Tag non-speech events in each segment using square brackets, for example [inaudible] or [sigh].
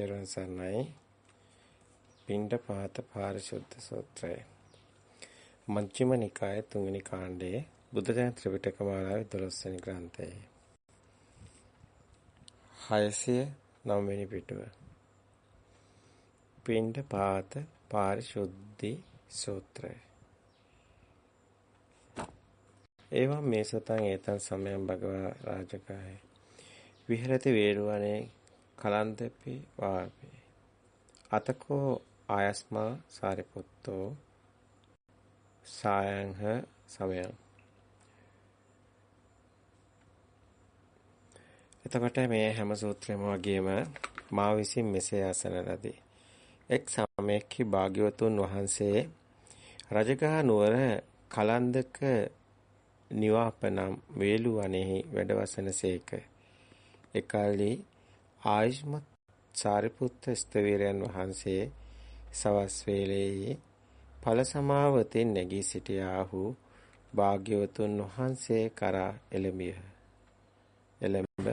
තෙරුවන් සරණයි. පින්ඩ පාත පාරිශුද්ධ සූත්‍රය. මජ්ක්‍ධිම නිකායේ තුන්වෙනි කාණ්ඩයේ බුද්ධ ජන ත්‍රිපිටක මාලාවේ 12 වෙනි ග්‍රන්ථයේ 609 වෙනි පිටුව. පින්ඩ පාත පාරිශුද්ධි සූත්‍රය. එවම් මේ සතං ඒතං සමයං භගවා රාජකාය විහෙරති වේරුවනේ කලන්තපි වාපි අතකෝ ආයස්මා සාරිපුත්තෝ සායංහ සමයං. එතකොට මේ හැම සූත්‍රයම වගේම මා විසින් මෙසේ අසන ලදී එක් සමයකී භාග්‍යවතුන් වහන්සේ රජගහ නුවර කලන්දක නිවාපනම් වේලුවනෙහි වැඩවසනසේක එකල්හි ආයුෂ්මත් සාරිපුත්ත ස්තවීරයන් වහන්සේ සවස් වේලේයේ ඵල සමාවතින් නැගී සිටියාහු භාග්‍යවතුන් වහන්සේ කරා එළඹිය. එළඹ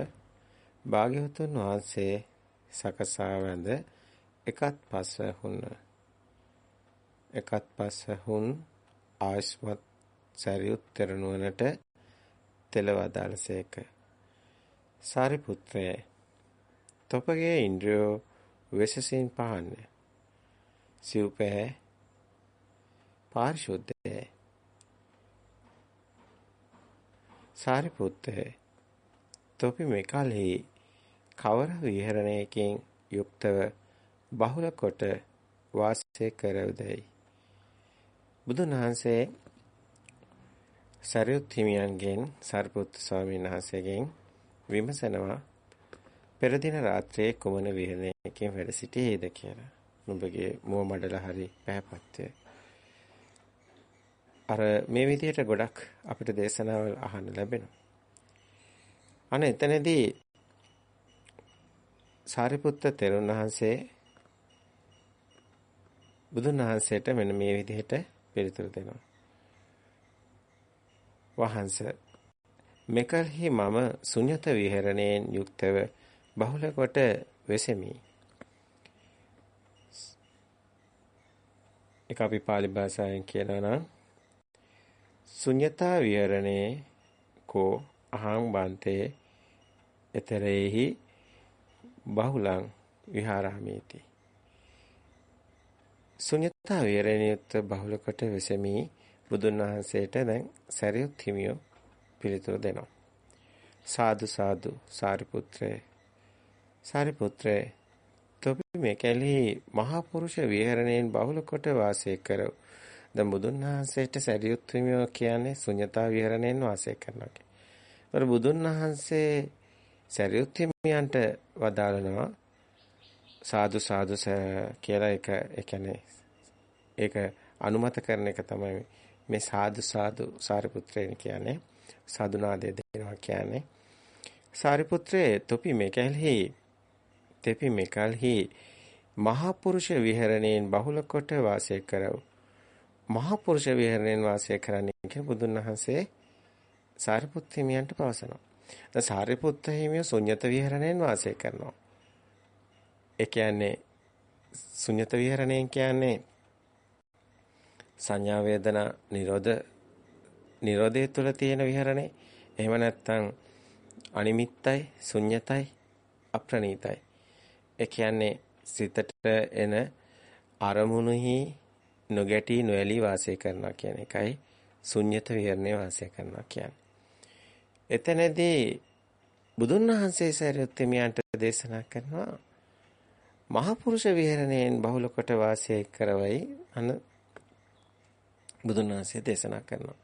භාග්‍යවතුන් වහන්සේ සකසා වැඳ එකත් පස්ව හුන්න. එකත් පස්ව හුන් ආයුෂ්මත් සරියුත් තෙරණුවනට තෙලවදාලසේක. සාරිපුත්‍රය තොපගේ ඉන්ද්‍රියෝ වෙසසින් පහන්නේ. සිව්පෑ පාරිශුද්ධය. සාරිපුත්තේ තොපි මෙකල්හි කවර විහරණයකින් යුක්තව බහුල කොට වාසය කරවදයි. බුදුන් වහන්සේ සරියුත් හිමියන්ගෙන් සාරිපුත්තු ස්වාමීන් වහන්සේගෙන් විමසනවා පෙර දින රාත්‍රියේ කුමන විහරණයකින් වැඩ සිටියේද කියලා. නුඹගේ මුව මඩල හරි පැහැපත්ය. අර මේ විදිහට ගොඩක් අපිට දේශනාවල් අහන්න ලැබෙනවා. අනේ එතනදී සාරිපුත්ත තෙරුන් වහන්සේ බුදුන් වහන්සේට මෙන්න මේ විදිහට පිළිතුරු දෙනවා. වහන්සේ මෙකල්හි මම ශුන්්‍යත විහරණයෙන් යුක්තව බහුල කොට වෙසෙමි. එක අපි pāli භාෂාවෙන් කියනවා නම් ශුන්්‍යතා විහරණේ කෝ අහං බන්තේ එතරෙහි බහුලං විහාරාමේති. ශුන්්‍යතා විහරණියුත් බහුල කොට වෙසෙමි බුදුන් වහන්සේට දැන් සරියුත් හිමියෝ පිළිතුරු දෙනවා. සාදු සාදු සාරිපුත්‍රේ සාරිපුත්‍රේ තොපි මේ කැලේ මහා පුරුෂ විහරණයෙන් බහුල කොට වාසය කරව. දැන් බුදුන් වහන්සේට සරියුත් හිමියෝ කියන්නේ ශුන්‍යතා විහරණයෙන් වාසය කරනවා කියන්නේ. බුදුන් වහන්සේ සරියුත් හිමියන්ට වදාළනවා සාදු සාදු කියලා එක ඒ කියන්නේ ඒක අනුමත කරන එක තමයි මේ සාදු සාදු සාරිපුත්‍රයන් කියන්නේ. සාදුනාදය දෙනවා කියන්නේ සාරිපුත්‍රයේ තොපි මේකල්හි තෙපි මේකල්හි මහා පුරුෂ විහරණයෙන් බහුල කොට වාසය කරව මහා පුරුෂ විහරණයෙන් වාසය කරන්නේ කියලා බුදුන් වහන්සේ සාරිපුත් හිමියන්ට පවසනවා. දැන් සාරිපුත් හිමිය ශුන්්‍යත විහරණයෙන් වාසය කරනවා. ඒ කියන්නේ ශුන්්‍යත විහරණයෙන් කියන්නේ සංඥා වේදනා නිරෝධ නිරෝධය තුළ තියෙන විහරණේ. එහෙම නැත්නම් අනිමිත්තයි, ශුන්්‍යතයි, අප්‍රණීතයි. ඒ කියන්නේ සිතට එන අරමුණෙහි නොගැටි නොඇලී වාසය කරනවා කියන එකයි ශුන්්‍යත විහරණේ වාසය කරනවා කියන්නේ. එතනදී බුදුන් වහන්සේ සරියුත් හිමියන්ට දේශනා කරනවා මහා පුරුෂ විහරණයෙන් බහුල කොට වාසය කරවයි අන බුදුන් වහන්සේ දේශනා කරනවා.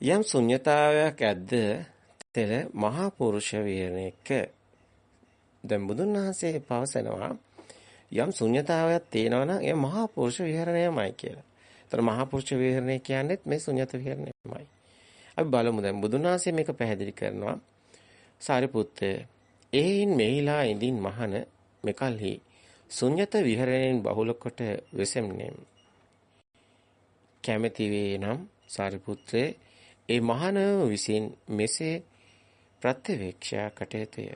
යම් ශුන්්‍යතාවයක් ඇද්ද තෙල මහා පුරුෂ විහරණයක දැන් බුදුන් වහන්සේ පවසනවා යම් ශුන්්‍යතාවයක් තියෙනවා නම් ඒ මහා පුරුෂ විහරණයමයි කියලා. ඒතර මහා පුරුෂ විහරණය කියන්නේත් මේ ශුන්්‍යත විහරණයමයි. අපි බලමු දැන් බුදුන් වහන්සේ මේක පැහැදිලි කරනවා. සාරිපුත්තේ එයින් මෙහිලා ඉඳින් මහන මෙකල්හි ශුන්්‍යත විහරණයෙන් බහුල කොට වෙසෙම්නේ. කැමැති වේ නම් සාරිපුත්‍රේ ඒ මහානව විසින් මෙසේ ප්‍රත්‍යවේක්ෂා කටයුතුය.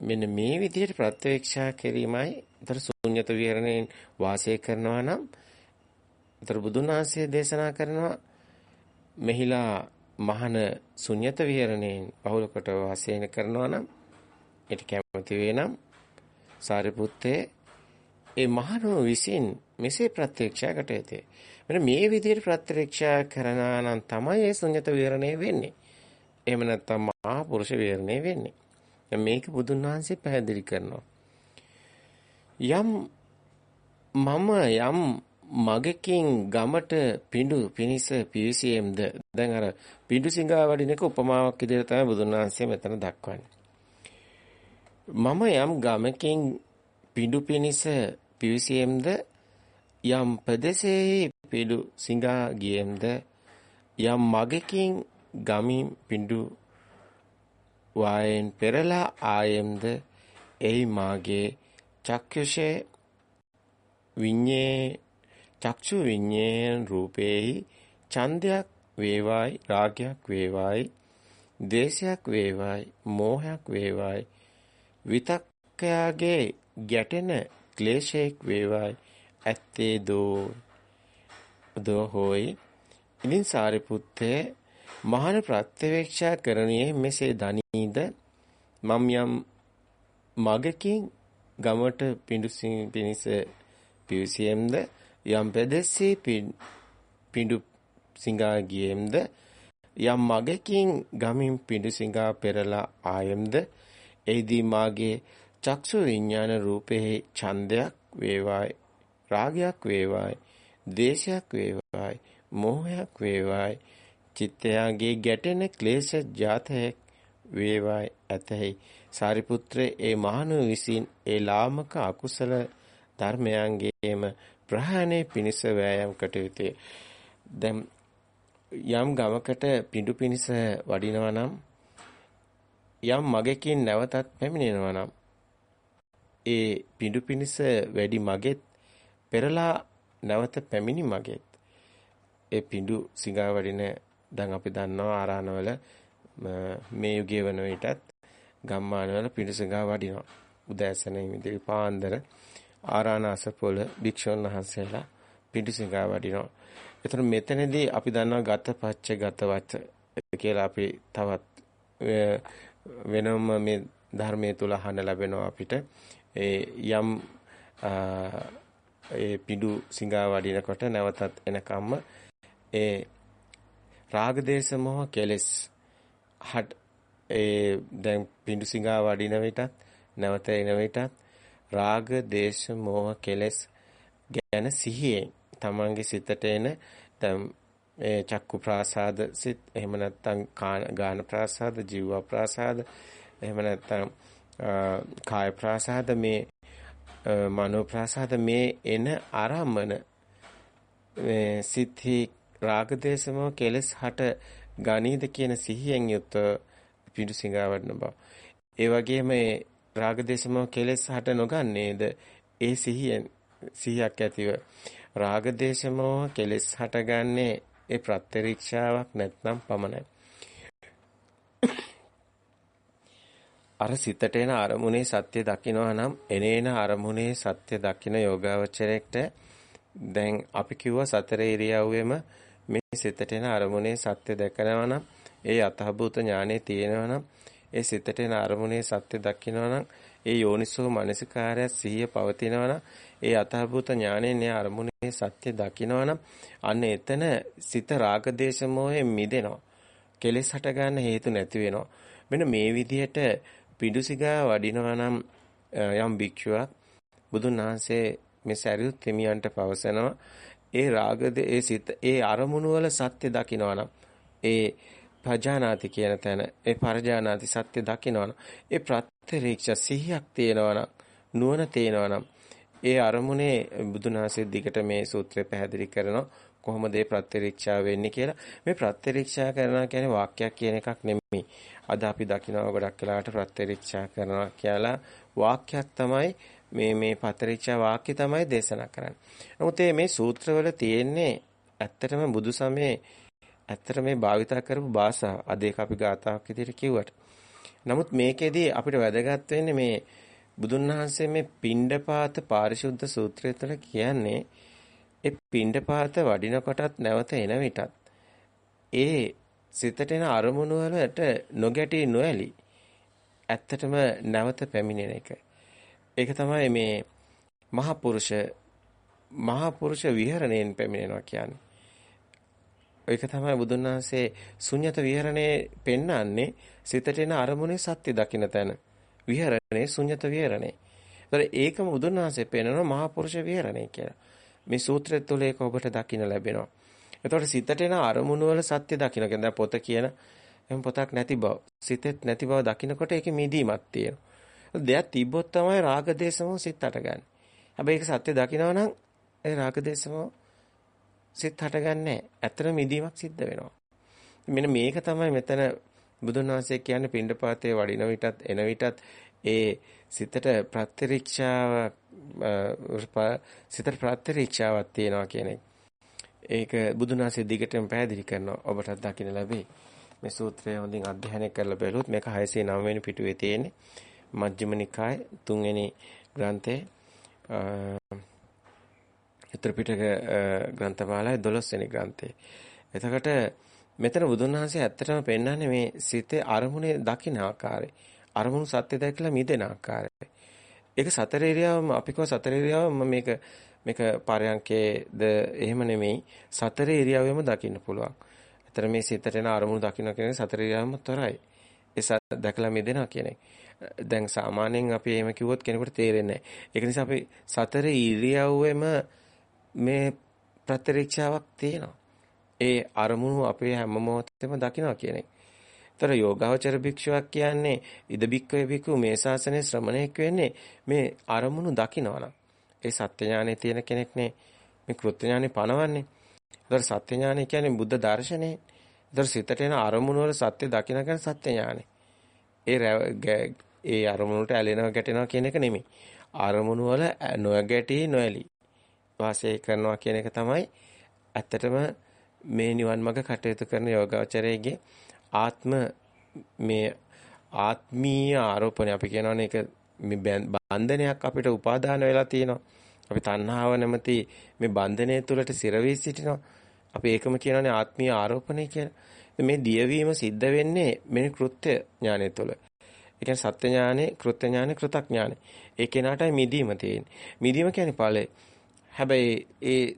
මෙන්න මේ විදිහට ප්‍රත්‍යක්ෂා කිරීමයි ඊතර ශූන්‍යත විහරණයෙන් වාසය කරනවා නම් ඊතර බුදුන් වහන්සේ දේශනා කරනවා මෙහිලා මහන ශුන්්‍යත විහරණයෙන් බහුල කොට වාසය කරනවා නම් ඊට කැමති වේ නම් සාරිපුත්තේ ඒ මහණෝ විසින් මෙසේ ප්‍රත්‍යක්ෂයකට යතේ. මෙන්න මේ විදිහට ප්‍රත්‍යක්ෂා කරනා නම් තමයි ඒ ශුන්්‍යත විහරණය වෙන්නේ. එහෙම නැත්නම් මහා පුරුෂ විහරණය වෙන්නේ. මේක බුදුන් වහන්සේ පැහැදිලි කරනවා. යම් මම යම් මගකින් ගමට පිඬු පිනිස පිවිසියෙම්ද දැන් අර පිඬු සිඟා වඩින එක උපමාවක් විදිහට තමයි බුදුන් වහන්සේ මෙතන දක්වන්නේ. මම යම් ගමකින් පිඬු පිනිස පිවිසියෙම්ද යම් ප්‍රදේශයේ පිඬු සිඟා ගියෙම්ද යම් මගකින් ගමින් පිඬු වායෙන් පෙරලා ආයෙම්ද? එයි මාගේ චක්ෂුෂේ විඤ්ඤේ චක්ෂු විඤ්ඤේන රූපේහි ඡන්දයක් වේවායි රාගයක් වේවායි ද්වේෂයක් වේවායි මෝහයක් වේවායි විතක්කයාගේ ගැටෙන ක්ලේශයක් වේවායි ඇත්තේ දෝ දෝ හොයි. ඉදින් සාරිපුත්තේ මහාන ප්‍රත්‍යවේක්ෂා කරණියේ මෙසේ දනීද? මම් යම් මගකින් ගමට පිඬු පිනිස පිවිසියෙම්ද? යම් පෙදෙස්සී පිඬු සිඟා ගියෙම්ද? යම් මගකින් ගමින් පිඬු සිඟා පෙරලා ආයෙම්ද? එහිදී මාගේ චක්සු විඥාන රූපේ ඡන්දයක් වේවායි රාගයක් වේවායි දේශයක් වේවායි මෝහයක් වේවායි චිත්තයාගේ ගැටෙන ක්ලේශ ජාතයක් වේවායි ඇතැයි සාරිපුත්‍රේ ඒ මහණු විසින් ඒ ලාමක අකුසල ධර්මයන්ගේම ප්‍රහාණය පිණිස වෑයම් කටයුතුය. දැන් යම් ගමකට පිඬු පිණිස වඩිනවා නම් යම් මගකින් නැවතත් පැමිණෙනවා නම් ඒ පිඬු පිණිස වැඩි මගෙත් පෙරලා නැවත පැමිණි මගෙත් ඒ පිඬු සිඟා වඩින දැන් අපි දන්නවා ආරාණවල මේ යුගයේ වන විටත් ගම්මානවල පිඬු සිඟා වඩිනවා. උදෑසන ඉදිරි පාන්දර ආරාණාස පොළ භික්ෂුන් වහන්සේලා පිඬු සිඟා වඩිනවා. එතන මෙතනදී අපි දන්නවා ගත පච්ච ගතවත් කියලා අපි තවත් වෙනම මේ ධර්මයේ තුල අහන්න ලැබෙනවා අපිට. ඒ යම් ඒ පිඩු සිඟා වඩිනකොට නැවතත් එනකම්ම ඒ රාග දේශ මොහ කෙලස්. හට ඒ දැන් පිඩු සිඟා වඩින විටත් නැවත එන විටත් රාග දේශ මොහ කෙලස් ගැන සිහියෙන් තමන්ගේ සිතට එන දැන් ඒ චක්කු ප්‍රාසාද සිත් එහෙම නැත්නම් ගාන ප්‍රාසාද ජීව ප්‍රාසාද එහෙම නැත්නම් කාය ප්‍රාසාද මේ මනෝ ප්‍රාසාද මේ එන ආරම්මන මේ සිත්හි රාගදේශම කෙලස් හට ගනීද කියන සිහියෙන් යුත් පිටු සිඟාවඩන බව. ඒ වගේම මේ රාගදේශම කෙලස් හට නොගන්නේද ඒ සිහියෙන් සිහියක් ඇතිව රාගදේශම කෙලස් හටගන්නේ ඒ ප්‍රත්‍යරීක්ෂාවක් නැත්නම් පමණයි. අර සිතට එන අරමුණේ සත්‍ය දකිනවා නම් එනේන අරමුණේ සත්‍ය දකින යෝගාවචරයට දැන් අපි කිව්වා සතර ඉරියව්වෙම මේ සිතට එන අරමුණේ සත්‍ය දැකනවා නම් ඒ අතහබූත ඥානෙ තියෙනවා නම් ඒ සිතට එන අරමුණේ සත්‍ය දකිනවා නම් ඒ යෝනිසෝ මනසිකාරය සිහිය පවතිනවා නම් ඒ අතහබූත ඥානෙන් ඒ අරමුණේ සත්‍ය දකිනවා නම් අන්න එතන සිත රාග දේශ මොහෙන් මිදෙනවා. කෙලෙස් හට ගන්න හේතු නැති වෙනවා. මෙන්න මේ විදිහට පිඬුසිගා වඩිනවා නම් යම් භික්ෂුවක් බුදුන් වහන්සේ මේ සරියුත් හිමියන්ට පවසනවා. ඒ රාගද ඒ සිත ඒ අරමුණු වල සත්‍ය දකිනවා නම් ඒ පජානාති කියන තැන ඒ පරජානාති සත්‍ය දකිනවා නම් ඒ ප්‍රත්‍යරීක්ෂ සිහියක් තියෙනවා නම් නුවණ තියෙනවා නම් ඒ අරමුණේ බුදුන් වහන්සේ දිගට මේ සූත්‍රය පැහැදිලි කරනවා කොහොමද මේ ප්‍රත්‍යරීක්ෂා වෙන්නේ කියලා. මේ ප්‍රත්‍යරීක්ෂා කරනවා කියන්නේ වාක්‍යයක් කියන එකක් නෙමෙයි. අද අපි දකිනවා ගොඩක් වෙලාවට ප්‍රත්‍යරීක්ෂා කරනවා කියලා. වාක්‍යයක් තමයි මේ මේ පතරීක්ෂා වාක්‍ය තමයි දේශනා කරන්නේ. නමුත් මේ සූත්‍රවල තියෙන්නේ ඇත්තටම බුදු සමයේ ඇත්තට මේ භාවිතා කරපු භාෂාව අද ඒක අපි ගාතාවක් විදිහට කිව්වට නමුත් මේකෙදී අපිට වැදගත් වෙන්නේ මේ බුදුන් වහන්සේ මේ පිණ්ඩපාත පාරිශුද්ධ සූත්‍රය තුළ කියන්නේ ඒ පිණ්ඩපාත වඩිනකොටත් නැවත එන විටත් ඒ සිතට එන අරමුණු වලට නොගැටි නොඇලි ඇත්තටම නැවත පැමිණෙන එක. ඒක තමයි මේ මහා පුරුෂ මහා පුරුෂ විහරණයෙන් පැමිණෙනවා කියන්නේ. ඒක තමයි බුදුන් වහන්සේ ශුන්්‍යත විහරණේ පෙන්වන්නේ සිතට එන අරමුණේ සත්‍ය දකින්න තැන. විහරණේ ශුන්්‍යත විහරණේ. ඒතර ඒකම බුදුන් වහන්සේ පෙන්වනවා මහා පුරුෂ විහරණේ කියලා. මේ සූත්‍රය තුළ ඒක ඔබට දකින්න ලැබෙනවා. එතකොට සිතට එන අරමුණු වල සත්‍ය දකින්න කියන පොත කියන එහෙම පොතක් නැති බව, සිතෙත් නැති බව දකින්නකොට ඒකේ මිදීමක් තියෙනවා. දෙයක් තිබ්බොත් තමයි රාග දේශම සිත් හටගන්නේ. හැබැයි ඒක සත්‍ය දකිනවා නම් ඒ රාග දේශම සිත් හටගන්නේ ඇත්තට මිදීමක් සිද්ධ වෙනවා. මෙන්න මේක තමයි මෙතන බුදුන් වහන්සේ කියන්නේ පින්ඩපාතේ වඩින විටත් එන විටත් ඒ සිතට ප්‍රත්‍යරීක්ෂාව සිතට ප්‍රත්‍යරීක්ෂාවක් තියෙනවා කියන එක. ඒක බුදුන් වහන්සේ දිගටම පැහැදිලි කරනවා ඔබට දකින්න ලැබේ. මේ සූත්‍රය හොඳින් අධ්‍යයනය කරලා බලුවොත් මේක 609 වෙනි පිටුවේ තියෙන්නේ. මජ්ක්‍ධිම නිකාය තුන්වෙනි ග්‍රන්ථයේ උත්තර පිටක ග්‍රන්ථමාලාවේ 12 වෙනි ග්‍රන්ථයේ. එතකොට මෙතන බුදුන් වහන්සේ ඇත්තටම පෙන්වන්නේ මේ සිතේ අරමුණේ දකින්න ආකාරය. අරමුණු සත්‍ය දැකලා මිදෙන ආකාරය. ඒක සතර ඉරියව්වම අපි කව සතර ඉරියව්වම මේක මේක පරයන්කේද එහෙම නෙමෙයි සතර ඉරියව්වෙම දකින්න පුළුවන්. ඇතර මේ සිතට එන අරමුණු දකින්න කියන සතර ඉරියව්වම තරයි. ඒ දැකලා මිදෙනවා කියන දැන් සාමාන්‍යයෙන් අපි එහෙම කිව්වොත් කෙනෙකුට තේරෙන්නේ නැහැ. ඒක නිසා අපි සතර ඉරියව්වෙම මේ ප්‍රත්‍යක්ෂාවක් තියෙනවා. ඒ අරමුණු අපේ හැම මොහොතෙම දකිනවා කියන එක. ତර යෝගාවචර භික්ෂුවක් කියන්නේ ඉද බික්කවේ බිකු මේ ශාසනයේ ශ්‍රමණයෙක් වෙන්නේ මේ අරමුණු දකිනවනම්. ඒ සත්‍ය ඥානෙ තියෙන කෙනෙක්නේ මේ කෘත්‍ය ඥානෙ පනවන්නේ. ඒතර සත්‍ය ඥානෙ කියන්නේ බුද්ධ දර්ශනේ. ඒතර සිතට එන අරමුණු වල සත්‍ය දකින කියන සත්‍ය ඥානෙ. ඒ ඒ අරමුණට ඇලෙනවා ගැටෙනවා කියන එක නෙමෙයි. අරමුණු වල නොගැටි නොඇලි වාසය කරනවා කියන එක තමයි ඇත්තටම මේ නිවන් මඟ කටයුතු කරන යෝගාචරයේගේ ආත්ම මේ ආත්මීය ආරෝපණය අපි කියනවනේ ඒක මේ බන්ධනයක් අපිට උපාදාන වෙලා තියෙනවා. අපි තණ්හාව නැමැති මේ බන්ධනය තුළට සිරවී සිටිනවා. අපි ඒකම කියනවානේ ආත්මීය ආරෝපණය කියලා. මේ දියවීම සිද්ධ වෙන්නේ මේ කෘත්‍ය ඥානය තුළ. ඒ කියන්නේ සත්‍ය ඥානෙ, කෘත්‍ය ඥානෙ, කෘතඥානෙ. ඒ කෙනාටයි මිදීම තියෙන්නේ. මිදීම කියන්නේ ඵලය. හැබැයි ඒ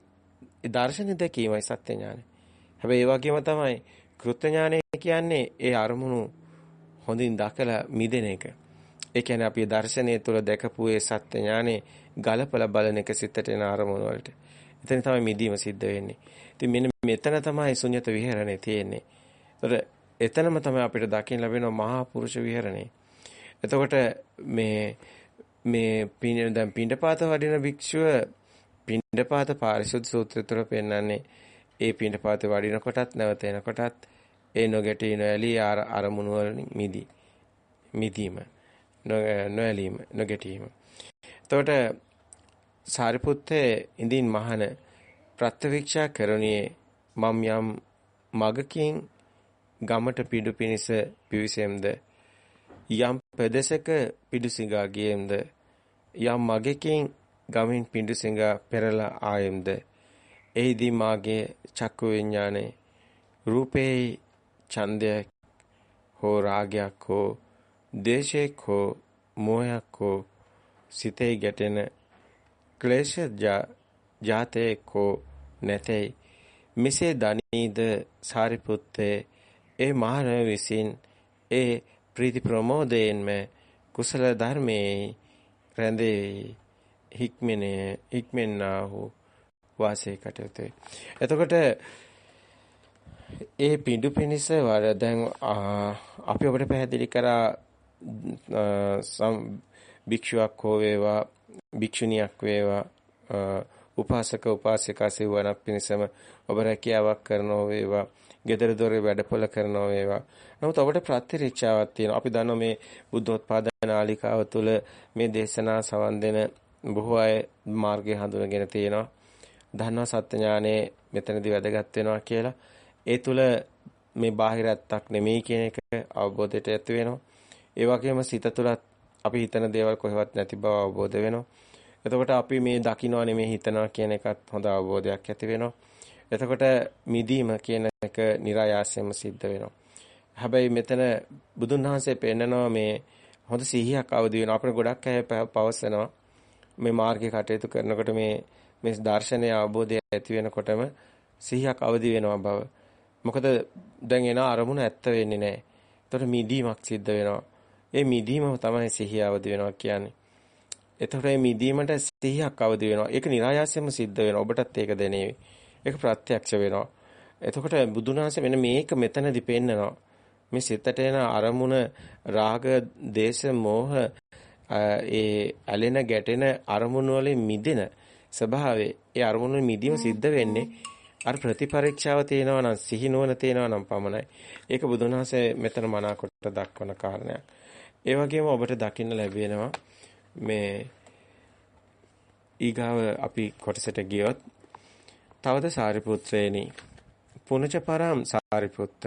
දර්ශන දැකීමයි සත්‍ය ඥානෙ. හැබැයි ඒ වගේම තමයි කෘත්‍ය ඥානය කියන්නේ ඒ අරමුණු හොඳින් දකලා මිදෙන එක. ඒ කියන්නේ අපි දර්ශනය තුළ දැකපු ඒ සත්‍ය ඥානෙ ගලපලා බලන එක සිතට එන අරමුණු වලට. එතන තමයි මිදීම සිද්ධ වෙන්නේ. ඉතින් මෙන්න මෙතන තමයි ශුන්්‍යත විහරණය තියෙන්නේ. ඒතර එතනම තමයි අපිට දකින්න ලැබෙන මහා පුරුෂ විහරණය. එතකොට මේ මේ පින්න දැන් පින්ඩපාත වඩින භික්ෂුව පින්ඩපාත පාරිශුද්ධ සූත්‍රය තුළ පෙන්වන්නේ ඒ පින්ඩපාත වඩින කොටත් නැවත එන කොටත් ඒ නොගැටී නොඇලී අරමුණු වලින් මිදී මිදීම නොඇලීම නොගැටීම. එතකොට සාරිපුත්තේ ඉඳින් මහන ප්‍රත්‍යවික්ෂා කරණියේ මම් යම් මගකින් ගමට පිඩු පිනිස පිවිසෙම්ද? යම් පෙදසක පිඩු සිඟා ගියෙම්ද? යම් මගකින් ගමින් පිඩු සිඟා පෙරලා ආයෙම්ද? එහිදී මාගේ චක්කු විඥානේ රූපේ ඡන්දයක් හෝ රාගයක් හෝ දේශයක් හෝ මෝහයක් හෝ සිතේ ගැටෙන ක්ලේශ ජාතේ කෝ නැතේ මෙසේ දනීද සාරිපුත්තේ? ඒ මහණ විසින් ඒ ප්‍රීති ප්‍රමෝදයෙන්ම කුසල ධර්මයේ රැඳේ හික්මනේ හික්මෙන්නා වූ වාසය කටයුතු. එතකොට ඒ පිඬු පිනිස වර දැන් අපි ඔබට පැහැදිලි කරා භික්ෂුවක් හෝ වේවා භික්ෂුණියක් වේවා උපාසක උපාසිකා සිවණක් පිණිසම ඔබ රැකියාවක් කරනෝ වේවා gedara dore වැඩපොළ කරනෝ වේවා නමුත් ඔබට ප්‍රත්‍යරීක්ෂාවක් තියෙනවා අපි දන්නවා මේ බුද්ධෝත්පාද නාලිකාව තුළ මේ දේශනා සවන් දෙන බොහෝ අය මාර්ගය හඳුනගෙන තියෙනවා දන්නවා සත්‍ය ඥානෙ මෙතනදී වැදගත් වෙනවා කියලා ඒ තුල මේ බාහිර ඇත්තක් නෙමෙයි කියන එක අවබෝධයට ඇති වෙනවා. ඒ වගේම සිත තුළත් අපි හිතන දේවල් කොහෙවත් නැති බව අවබෝධ වෙනවා. එතකොට අපි මේ දකින්නවා නෙමේ හිතනවා කියන එකත් හොඳ අවබෝධයක් ඇති වෙනවා. එතකොට මිදීම කියන එක નિરાයාසයෙන්ම සිද්ධ වෙනවා. හැබැයි මෙතන බුදුන් වහන්සේ පෙන්නනවා මේ හොඳ සිහියක් අවදි වෙනවා. අපිට ගොඩක් අය පවසනවා මේ මාර්ගයේ කටයුතු කරනකොට මේ මේ දර්ශනය අවබෝධය ඇති වෙනකොටම සිහියක් අවදි වෙනවා බව. මොකද දැන් එන අරමුණ ඇත්ත වෙන්නේ නැහැ. ඒතකොට මිදීමක් සිද්ධ වෙනවා. ඒ මිදීම තමයි සිහිය අවදි වෙනවා කියන්නේ. එතකොට මේ මිදීමට සිහියක් අවදි වෙනවා. ඒක નિરાයාසයෙන්ම සිද්ධ වෙනවා. ඔබටත් ඒක දැනේවි. ඒක ප්‍රත්‍යක්ෂ වෙනවා. එතකොට බුදුන් වහන්සේ මෙන්න මේක මෙතනදි පෙන්නනවා. මේ සිතට එන අරමුණ රාග, දේශ, මෝහ ඒ ඇලෙන ගැටෙන අරමුණු වලින් මිදෙන ස්වභාවය ඒ අරමුණු මිදීම සිද්ධ වෙන්නේ අර ප්‍රතිපරීක්ෂාව තේනවා නම් සිහි නුවණ තේනවා නම් පමණයි. ඒක බුදුන් වහන්සේ මෙතන මනාකොට දක්වන කාරණයක්. ඒ වගේම ඔබට දකින්න ලැබෙනවා මේ ඊගාව අපි කොටසට ගියොත් තවද සාරිපුත්‍රේනි පුනච පරම් සාරිපුත්ත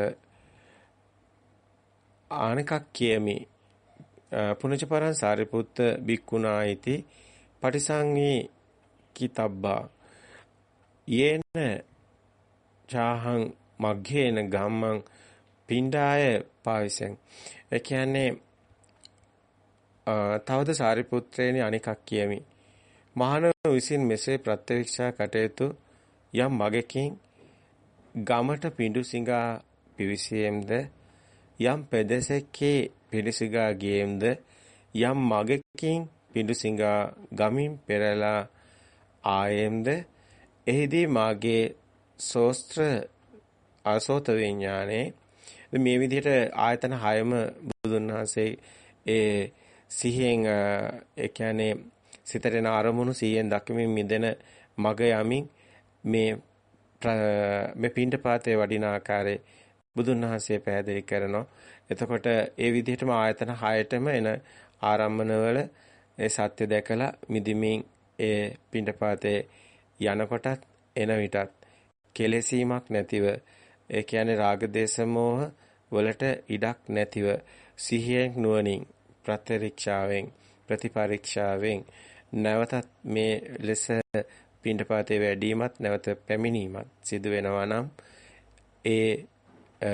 ආනකක් කියමි. පුනච පරම් සාරිපුත්ත බික්කුණායිති පටිසංගී කිතබ්බා. යේන චාහං මග්ගේන ගම්මං පිණ්ඩාය පාවිසෙන්. ඒ කියන්නේ තවද සාරිපුත්‍රයනි අනිකක් කියමි. මහානව විසින් මෙසේ ප්‍රත්‍යක්ෂා කටයුතු යම් මගකින් ගමට පිඬු සිඟා පිවිසියෙම්ද? යම් පෙදෙසෙක්කේ පිඬුසිඟා ගියෙම්ද? යම් මගකින් පිඬුසිඟා ගමින් පෙරලා ආයෙම්ද? එහිදී මාගේ සෝස්ත්‍ර අසෝත විඥානේ මේ විදිහට ආයතන හයම බුදුන් වහන්සේ ඒ සිහියෙන් ඒ කියන්නේ සිතට එන අරමුණු සිහියෙන් දක්වමින් මිදෙන මග යමින් මේ මේ පින්ඩපාතේ වඩින ආකාරයේ බුදුන් වහන්සේ පැහැදිලි කරනවා. එතකොට ඒ විදිහටම ආයතන 6ටම එන ආරම්මනවල ඒ සත්‍ය දැකලා මිදිමින් ඒ පින්ඩපාතේ යනකොටත් එන විටත් කෙලෙසීමක් නැතිව ඒ කියන්නේ රාග දේශ මොහ වලට ඉඩක් නැතිව සිහියෙන් නුවණින් ප්‍රත්‍යරීක්ෂාවෙන් ප්‍රතිපරීක්ෂාවෙන් නැවතත් මේ ලෙස පින්ඩපාතේ වැඩිමත් නැවත පැමිණීමත් සිදු වෙනවා නම් ඒ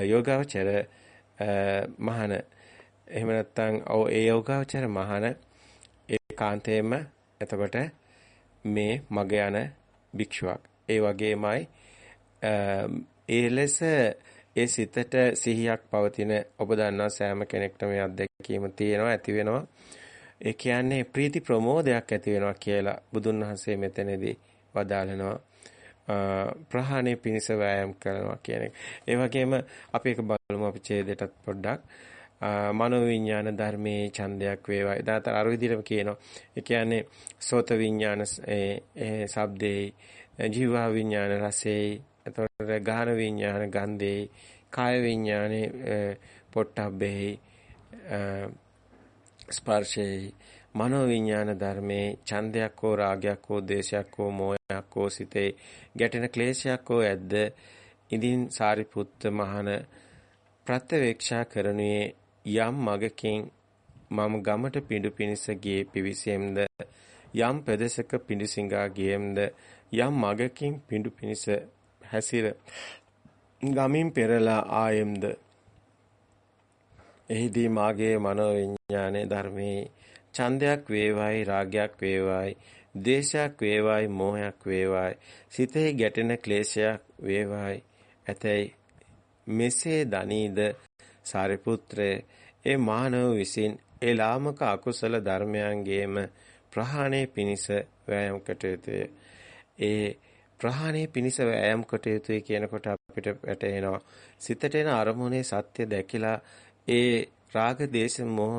යෝගාවචර මහාන. එහෙම නැත්නම් ඔව් ඒ යෝගාවචර මහාන ඒකාන්තයෙන්ම එතකොට මේ මග යන භික්ෂුවක්. ඒ වගේමයි ඒ ලෙස ඒ සිතට සිහියක් පවතින ඔබ දන්නා සෑම කෙනෙක්ටම මේ අත්දැකීම තියෙනවා ඇති වෙනවා. ඒ කියන්නේ ප්‍රීති ප්‍රමෝදයක් ඇති වෙනවා කියලා බුදුන් වහන්සේ මෙතනදී වදාළනවා. ප්‍රහාණය පිණිස වෑයම් කරනවා කියන එක. ඒ වගේම අපි එක බලමු අපි ඡේදයටත් පොඩ්ඩක් මනෝ විඥාන ධර්මයේ ඡන්දයක් වේවා. එදාට අර විදිහටම කියනවා. ඒ කියන්නේ සෝත විඥාන ඒ ඒ ශබ්දේ ජීව විඥාන රසේ එතකොට ගාන විඥාන ගන්ධේ කාය විඥානේ පොට්ටබ්බේ ස්පර්ශේ මනෝ විඥාන ධර්මේ ඡන්දයක් හෝ රාගයක් හෝ දේශයක් හෝ මෝහයක් හෝ සිතේ ගැටෙන ක්ලේශයක් හෝ ඇද්ද ඉදින් සාරිපුත්ත මහන ප්‍රත්‍යවේක්ෂා කරනුයේ යම් මගකින් මම ගමට පිඬු පිනිස ගියේ පිවිසෙම්ද? යම් පෙදසක පිඬු සිඟා ගියෙම්ද? යම් මගකින් පිඬු පිනිස හැසිර ගමින් පෙරලා ආයෙම්ද? එහිදී මාගේ මනෝ විඥානයේ ධර්මයේ ඡන්දයක් වේවායි රාගයක් වේවායි දේශයක් වේවායි මෝහයක් වේවායි සිතේ ගැටෙන ක්ලේශයක් වේවායි. ඇතැයි මෙසේ දනීද සාරිපුත්‍රය? ඒ මානව විසින් ඒ ලාමක අකුසල ධර්මයන්ගේම ප්‍රහාණය පිණිස වෑයම් කටයුතුය ඒ ප්‍රහාණය පිණිස වෑයම් කටයුතුයි කියනකොට අපිට වැටහෙනවා සිතට එන අරමුණේ සත්‍ය දැකලා ඒ රාග දේශ මොහ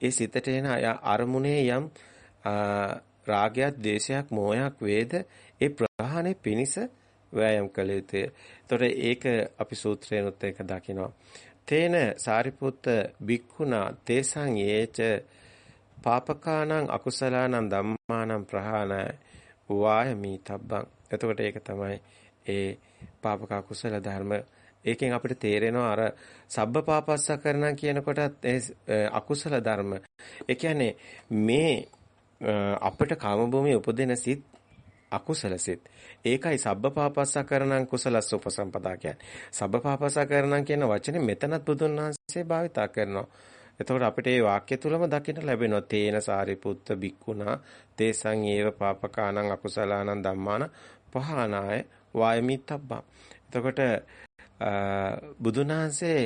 ඒ සිතට එන අරමුණේ යම් රාගයක් දේශයක් මොහයක් වේද ඒ ප්‍රහාණය පිණිස වෑයම් කළ යුතුය. ඒතොර ඒක අපි සූත්‍රේනොත් ඒක දකිනවා. තේන සාරිපුත්ත බික්ඛුනා තේසං යේච පාපකානං අකුසලානං ධම්මානං ප්‍රහාණ වායමි තබ්බං. එතකොට ඒක තමයි ඒ පාපක කුසල ධර්ම ඒකෙන් අපිට තේරෙනවා අර සබ්බපාපස්සකරණ කියනකොටත් ඒ අකුසල ධර්ම. ඒ කියන්නේ මේ අපිට කාම භූමියේ උපදින සිත් අකුසල සිත්. ඒකයි සබ්බපාපස්සකරණං කුසලස්ස උපසම්පදා කියන්නේ. සබ්බපාපස්සකරණං කියන වචනේ මෙතනත් බුදුන් වහන්සේ භාවිතා කරනවා. එතකොට අපිට මේ වාක්‍ය තුලම දකින්න ලැබෙනවා තේන සාරිපුත්ත බික්කුණා තේසං ඒව පාපකානං අකුසලානං ධම්මාන පහනාය වායමිතබ්බා. එතකොට බුදුන් වහන්සේ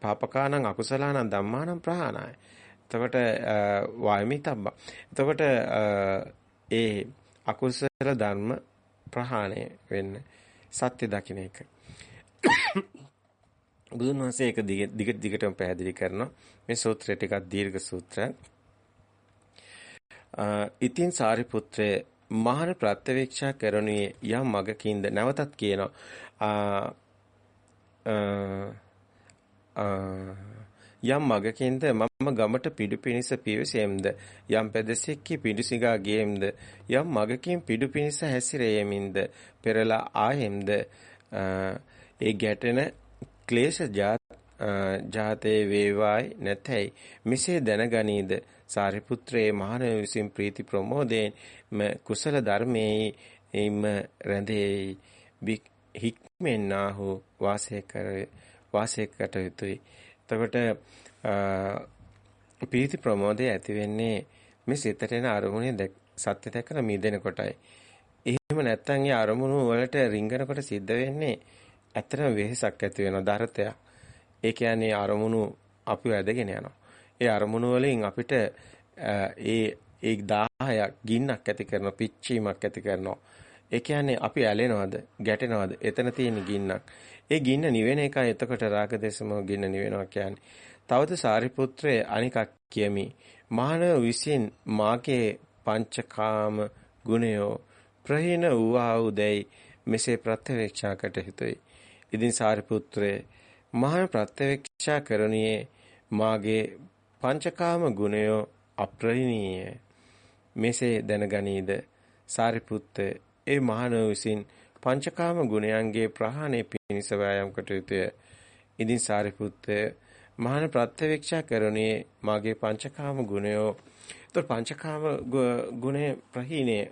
පාපකානං අකුසලානං ධම්මානං ප්‍රහානාය. එතකොට වායමිතබ්බා. එතකොට ඒ අකුසල ධර්ම ප්‍රහාණය වෙන්න සත්‍ය දකින්න එක. [coughs] බුදුන් වහන්සේ ඒක දිග දිගටම පැහැදිලි කරනවා. මේ සූත්‍රය ටිකක් දීර්ඝ සූත්‍රයක්. ඉතින් සාරිපුත්‍රය මහාන ප්‍රත්‍යවේක්ෂා කරනුයේ යම් මගකින්ද? නැවතත් කියනවා. යම් මගකින්ද මම ගමට පිඩු පිනිස පිවිසෙම්ද? යම් පැදසෙක්කි පිඩුසිගා ගේම්ද? යම් මගකින් පිඩු පිනිස හැසිරෙයමින්ද? පෙරලා ආයෙම්ද? ඒ ගැටෙන ක්ලේශ ජාතේ වේවායි නැතයි මෙසේ දැනගනීද? සාරිපුත්‍රයේ මහාන විසින් ප්‍රීති ප්‍රමෝදයෙන් කුසල ධර්මයේ එයිම රැඳේ හික්මෙන්නාහු වාසය කර වාසය කට යුතුයි. එතකොට ප්‍රීති ප්‍රමෝදය ඇති වෙන්නේ මේ සිතට එන අරමුණේ සත්‍ය දැකලා මිදෙන කොටයි. එහෙම නැත්නම් ඒ අරමුණු වලට රිංගනකොට සිද්ධ වෙන්නේ ඇත්තටම වෙහසක් ඇති වෙන දරතයක්. ඒ කියන්නේ අරමුණු අපිව ඇදගෙන යනවා. ඒ අරමුණු වලින් අපිට ඒ ඒ 10ක් ගින්නක් ඇති කරන පිච්චීමක් ඇති කරනවා. ඒ කියන්නේ අපි ඇලෙනවද, ගැටෙනවද? එතන තියෙන ගින්නක්. ඒ ගින්න නිවෙන එකයි එතකොට රාගදේශම ගින්න නිවෙනවා කියන්නේ. තවද සාරිපුත්‍රයේ අනිකක් කියමි. මානව විසින් මාගේ පංචකාම ගුණයෝ ප්‍රහීන වූවා උදැයි මෙසේ ප්‍රත්‍යවේක්ෂා කට හිතුයි. ඉදින් සාරිපුත්‍රයේ මහා ප්‍රත්‍යවේක්ෂා කරණියේ මාගේ පංචකාම ගුණයෝ අප්‍රහීනීය මෙසේ දැනගනීද සාරිපුත්ත ඒ මහණෝ විසින් පංචකාම ගුණයන්ගේ ප්‍රහාණය පිණිස වෑයම් කටයුතුය. ඉදින් සාරිපුත්ත මහාන ප්‍රත්‍යවේක්ෂා කරණියේ මාගේ පංචකාම ගුණයෝ ඒතර පංචකාම ගුණය ප්‍රහීනේ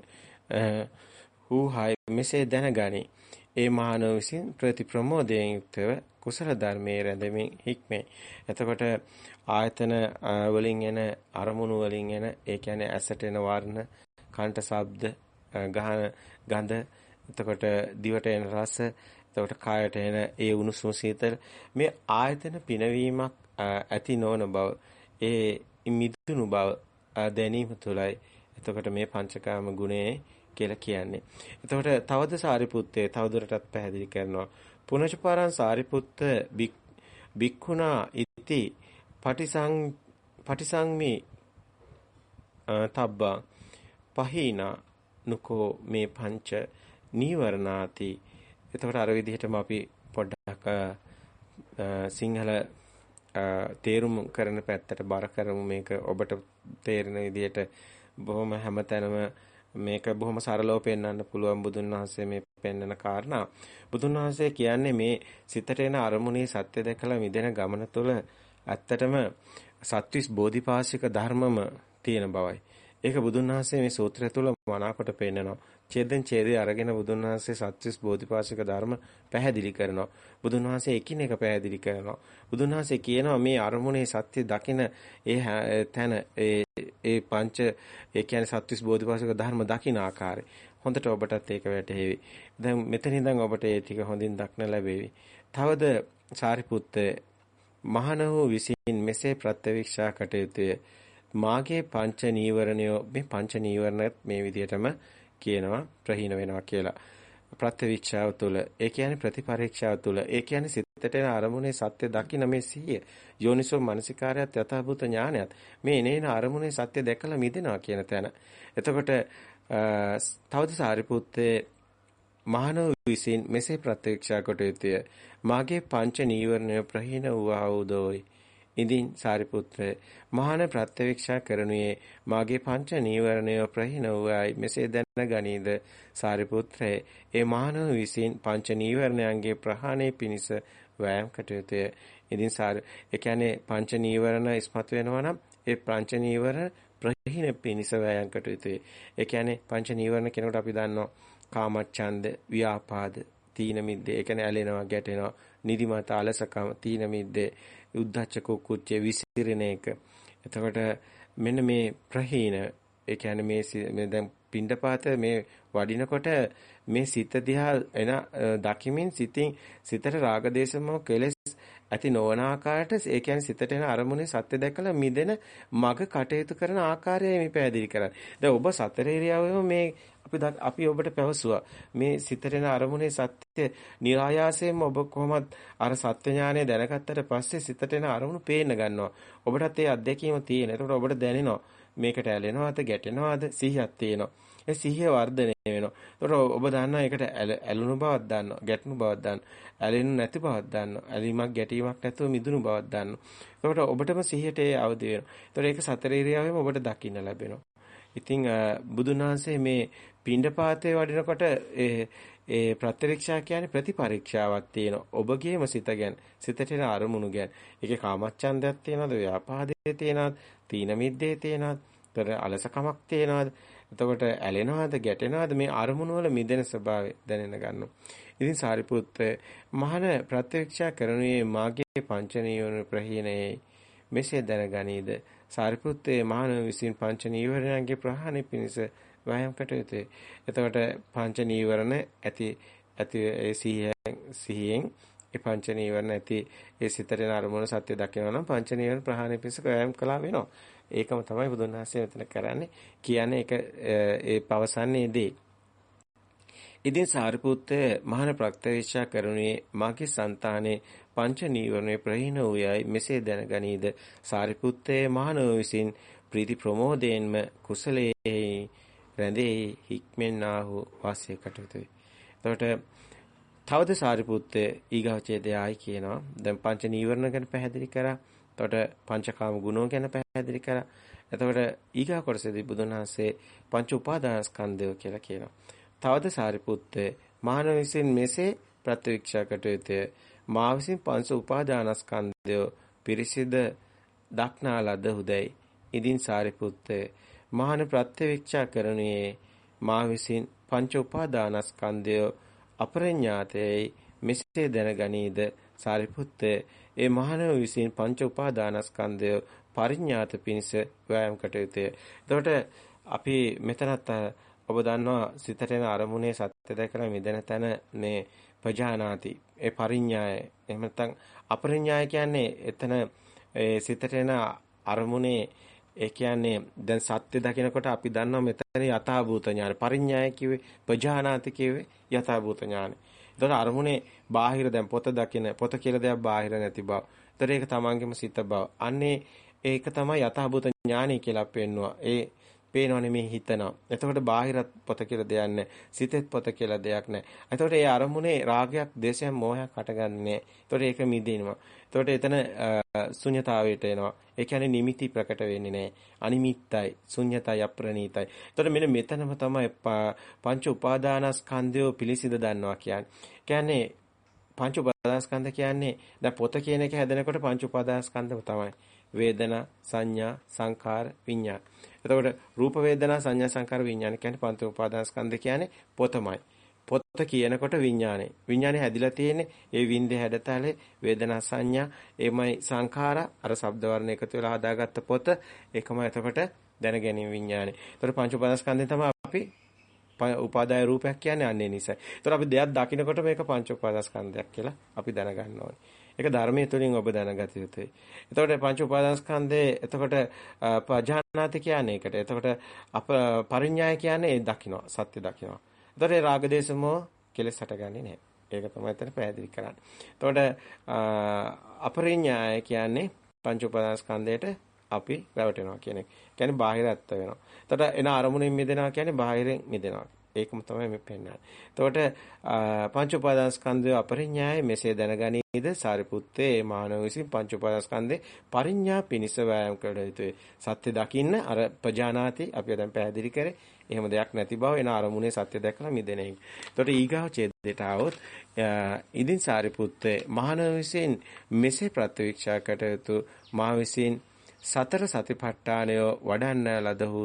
හුහායි මෙසේ දැනගනි. ඒ මහානව විසින් ප්‍රතිප්‍රමෝදයෙන් යුක්තව කුසල ධර්මයේ රැඳෙමින් හික්මේ. එතකොට ආයතන වලින් එන අරමුණු වලින් එන ඒ කියන්නේ ඇසට එන වර්ණ, කන්ට ශබ්ද, ගහන ගඳ, එතකොට දිවට එන රස, එතකොට කායට එන ඒ උණුසුම සීතල මේ ආයතන පිනවීමක් ඇති නොවන බව, ඒ මිදුණු බව දැනීම තුළයි එතකොට මේ පංචකාම ගුණයේ කියලා කියන්නේ. එතකොට තවද සාරිපුත්තේ තවදුරටත් පැහැදිලි කරනවා. පුනචපාරං සාරිපුත්ත බික්ඛුනා ඉති පටිසං පටිසංමි තබ්බා පහීනා නුකෝ මේ පංච නීවරණාති. එතකොට අර විදිහටම අපි පොඩ්ඩක් සිංහල තේරුම් කරන පැත්තට බර කරමු. මේක ඔබට තේරෙන විදිහට බොහොම හැමතැනම මේක බොහොම සරලව පෙන්වන්න පුළුවන් බුදුන් වහන්සේ මේ පෙන්වන කාරණා. බුදුන් වහන්සේ කියන්නේ මේ සිතට එන අරමුණේ සත්‍ය දැකලා මිදෙන ගමන තුළ ඇත්තටම සත්‍විස් බෝධිපාශික ධර්මම තියෙන බවයි. ඒක බුදුන් වහන්සේ මේ සූත්‍රය තුළ මනාකොට පෙන්නනවා. ඡේදෙන් ඡේදේ අරගෙන බුදුන් වහන්සේ සත්‍විස් බෝධිපාශික ධර්ම පැහැදිලි කරනවා. බුදුන් වහන්සේ එකිනෙක පැහැදිලි කරනවා. බුදුන් වහන්සේ කියනවා මේ අරමුණේ සත්‍ය දකින ඒ තැන ඒ ඒ පංච ඒ කියන්නේ සත්‍විස් බෝධිපාශික ධර්ම දකින ආකාරය. හොඳට ඔබටත් ඒක වැටහෙවි. දැන් මෙතන ඉඳන් ඔබට ඒ ටික හොඳින් දක්න ලැබෙවි. තවද සාරිපුත්ත මහණහු විසින් මෙසේ ප්‍රත්‍යවීක්ෂා කටයුතුය. මාගේ පංච නීවරණය මේ පංච නීවරණත් මේ විදිහටම කියනවා ප්‍රහීන වෙනවා කියලා. ප්‍රත්‍යවික්ෂාව තුළ ඒ කියන්නේ ප්‍රතිපරීක්ෂාව තුළ ඒ කියන්නේ සිතට එන අරමුණේ සත්‍ය දකින්න මේ සිහිය යෝනිසෝ මනසිකාරයත් යථාභූත ඥානයත් මේ එනේන අරමුණේ සත්‍ය දැකලා මිදෙනවා කියන තැන. එතකොට තවද සාරිපුත්තේ මහණෝ විසින් මෙසේ ප්‍රත්‍යක්ෂා කොට යුතුය. මාගේ පංච නීවරණය ප්‍රහීන වූ ආවුදෝයි. ඉදින් සාරිපුත්‍රය මහාන ප්‍රත්‍යවේක්ෂා කරනුයේ මාගේ පංච නීවරණය ප්‍රහින වූයි මෙසේ දැනගනීද සාරිපුත්‍රය ඒ මහානව විසින් පංච නීවරණයන්ගේ ප්‍රහාණය පිණිස වෑයම් කටයුතුය ඉදින් සාර ඒ කියන්නේ පංච නීවරණ ඉස්මතු වෙනවා නම් ඒ පංච නීවරණ ප්‍රහින පිණිස වෑයම් කටයුතුය ඒ කියන්නේ පංච නීවරණ කෙනෙකුට අපි දන්නවා කාමච්ඡන්ද ව්‍යාපාද තීන මිද්දේ ඒ කියන්නේ ඇලෙනවා ගැටෙනවා නිදිමත අලසකම තීන මිද්දේ උද්දච්ච කුක්කුච්චේ විසිරෙන එක. එතකොට මෙන්න මේ ප්‍රහීන ඒ කියන්නේ මේ මේ දැන් පින්ඩපාත මේ වඩිනකොට මේ සිත දිහා එන දකිමින් සිතින් සිතට රාග දේශමෝ කෙලෙස් ඇති නොවන ආකාරයට ඒ කියන්නේ සිතට එන අරමුණේ සත්‍ය දැකලා මිදෙන මග කටයුතු කරන ආකාරයයි මේ පැහැදිලි කරන්නේ. දැන් ඔබ සතර ඉරියව්වෙම මේ අපි අපි ඔබට පැවසුවා මේ සිතරෙන අරමුණේ සත්‍ය નિરાයාසයෙන්ම ඔබ කොහොමද අර සත්‍ය ඥානය දැනගත්තට පස්සේ සිතට එන අරමුණු පේන්න ගන්නවා. ඔබටත් ඒ අත්දැකීම තියෙන. ඒකට ඔබට දැනෙනවා මේකට ඇලෙනවද ගැටෙනවද සිහියක් තියෙනවා. ඒ සිහිය වර්ධනය වෙනවා. ඒතකොට ඔබ දන්නා ඒකට ඇලුණු බවක් දන්නවා, ගැටුණු බවක් දන්නවා, ඇලෙනු නැති බවක් දන්නවා, ඇලීමක් ගැටීමක් නැතුව මිදුණු බවක් දන්නවා. ඒකට ඔබටම සිහියට ඒ අවදි වෙනවා. ඒතකොට ඒක සතර ඉරියාවෙම ඔබට දකින්න ලැබෙනවා. ඉතින් බුදුන් වහන්සේ මේ පින්ඩපාතේ වඩිනකොට ඒ ඒ ප්‍රත්‍යක්ෂා කියන්නේ ප්‍රතිපරීක්ෂාවක් තියෙනවා. ඔබගේම සිත ගැන, සිතට එන අරමුණු ගැන. ඒකේ කාමච්ඡන්දයක් තියෙනවද, ව්‍යාපාදයේ තියෙනවද, තීන මිද්දේ තියෙනවද, තර අලසකමක් තියෙනවද? එතකොට ඇලෙනවද, ගැටෙනවද මේ අරමුණු වල මිදෙන ස්වභාවය දැනෙන්න ගන්නවා. ඉතින් සාරිපුත්ත මහාන ප්‍රත්‍යක්ෂා කරනුයේ මාගේ පංච නීවරණ ප්‍රහීනයේ මෙසේ දැනගනීද සාරිපුත්තේ මහාන විසින් පංච නීවරණයන්ගේ ප්‍රහාණය පිණිස වෑයම් කටයුතුයි. එතකොට පංච නීවරණ ඇති ඇති ඒ සිහියෙන් සිහියෙන් ඒ පංච නීවරණ ඇති ඒ සිතට යන අරමුණ සත්‍ය දකිනවා නම් පංච නීවරණ ප්‍රහාණය පිණිස වෑයම් කළා වෙනවා. ඒකම තමයි බුදුන් වහන්සේ මෙතන කරන්නේ. කියන්නේ ඒක ඒ පවසන්නේ දේ. ඉදින් සාරිපුත්තේ මහාන ප්‍රත්‍යක්ෂ කරුණේ මාගේ సంతානේ පංච නීවරණේ ප්‍රහීන වූයයි මෙසේ දැනගනීද සාරිපුත්තේ මහානව විසින් ප්‍රීති ප්‍රමෝදයෙන්ම කුසලයේ රැඳේ හික්මෙන්නාහු වාසය කටයුතුයි. එතකොට තවද සාරිපුත්තේ ඊගාචේදයයි කියනවා. දැන් පංච නීවරණ ගැන පැහැදිලි කරා. එතකොට පංචකාම ගුණෝ ගැන පැහැදිලි කරා. එතකොට ඊගා කොටසේදී බුදුන් වහන්සේ පංච උපාදානස්කන්ධය කියලා කියනවා. තවද සාරිපුත්තේ මහාන විසින් මෙසේ ප්‍රත්‍යක්ෂ කටයුතුය. මා විසින් පංච උපාදානස්කන්ධය පිරිසිද දක්නා ලද හුදයි. ඉදින් සාරිපුත්තේ මහාන ප්‍රත්‍යවික්ෂා කරනුයේ මා විසින් පංච උපාදානස්කන්ධය අපරඤ්ඤාතේ මෙසේ දැනගනීද සාරිපුත්ත ඒ මහානව විසින් පංච උපාදානස්කන්ධය පරිඥාත පිණිස වෑයම් කටයුතුය. එතකොට අපි මෙතනත් ඔබ දන්නවා සිතට එන අරමුණේ සත්‍ය දැකලා මිදෙන තැන මේ පජානාති ඒ පරිඥාය එහෙම නැත්නම් අපරිඥාය කියන්නේ එතන ඒ සිතට එන අරමුණේ ඒ කියන්නේ දැන් සත්‍ය දකිනකොට අපි දන්නවා මෙතන යථාභූත ඥාන පරිඥාය කිව්වේ ප්‍රජානාති කිව්වේ යථාභූත ඥාන. ඒතකොට අරමුණේ බාහිර දැන් පොත දකින පොත කියලා දෙයක් බාහිර නැති බව. ඒතර ඒක තමන්ගේම සිත බව. අන්නේ ඒක තමයි යථාභූත ඥානයි කියලා පෙන්නවා. ඒ පේනවනේ මේ හිතනවා. එතකොට බාහිරත් පොත කියලා දෙයක් නැහැ. සිතෙත් පොත කියලා දෙයක් නැහැ. එතකොට ඒ අරමුණේ රාගයක්, දේශයක්, මෝහයක් හටගන්නේ. එතකොට ඒක මිදෙනවා. එතකොට එතන ශුන්‍යතාවයට එනවා. ඒ කියන්නේ නිමිති ප්‍රකට වෙන්නේ නැහැ. අනිමිත්තයි, ශුන්‍යතයි, අප්‍රණීතයි. එතකොට මෙන්න මෙතනම තමයි පංච උපාදානස්කන්ධය පිළිසිඳ දන්නවා කියන්නේ. කියන්නේ පංච උපාදානස්කන්ධ කියන්නේ දැන් පොත කියන එක හැදෙනකොට පංච උපාදානස්කන්ධම තමයි. වේදනා, සංඥා, සංකාර, විඤ්ඤාණ. එතකොට රූප වේදනා සංඥා සංකාර විඥාන කියන්නේ පංච උපාදානස්කන්ධ කියන්නේ පොතමයි. පොත කියනකොට විඥානේ. විඥානේ හැදිලා තියෙන්නේ ඒ වින්දේ හැඩතලේ වේදනා සංඥා එමයි සංඛාර අර ශබ්ද වර්ණ එකතු වෙලා හදාගත්ත පොත ඒකම එතකොට දැන ගැනීම විඥානේ. එතකොට පංච උපාදානස්කන්ධයෙන් තමයි අපි උපාදාය රූපයක් කියන්නේ අන්නේ නිසා. එතකොට අපි දෙයක් දකිනකොට මේක පංච උපාදානස්කන්ධයක් කියලා අපි දැනගන්න ඕනේ. ඒක ධර්මයේ තුලින් ඔබ දැනගත යුතුයි. එතකොට පංච උපාදානස්කන්ධේ එතකොට පජානාති කියන්නේ ඒකට. එතකොට අප පරිඥාය කියන්නේ ඒ දකින්න සත්‍ය දකින්න. එතකොට ඒ රාගදේශමෝ කෙලෙස් හටගන්නේ නැහැ. ඒක තමයි එතන පැහැදිලි කරන්නේ. එතකොට අපරිඥාය කියන්නේ පංච උපාදානස්කන්ධයට අපි රැවටෙනවා කියන එක. කියන්නේ බාහිර ඇත්ත වෙනවා. එතකොට එන අරමුණෙන් මිදෙනවා කියන්නේ බාහිරෙන් මිදෙනවා. ඒකම තමයි මේ පෙන්වන්නේ. එතකොට පංච උපාදානස්කන්ධය අපරිඥාය මෙසේ දැනගනීද සාරිපුත්තේ මානව විසින් පංච උපාදානස්කන්ධේ පරිඥා පිනිස වෑයම් කළ යුතුයි. සත්‍ය දකින්න අර ප්‍රජානාති අපි දැන් පැහැදිලි කරේ. එහෙම දෙයක් නැති බව එන අරමුණේ සත්‍ය දැකලා මිදෙන එක. එතකොට ඊගාව ඡේදයට આવොත් ඉදින් සාරිපුත්තේ මානව විසින් මෙසේ ප්‍රත්‍යක්ෂා කටයුතු මා විසින් සතර සතිපට්ඨානය වඩන්න ලදහු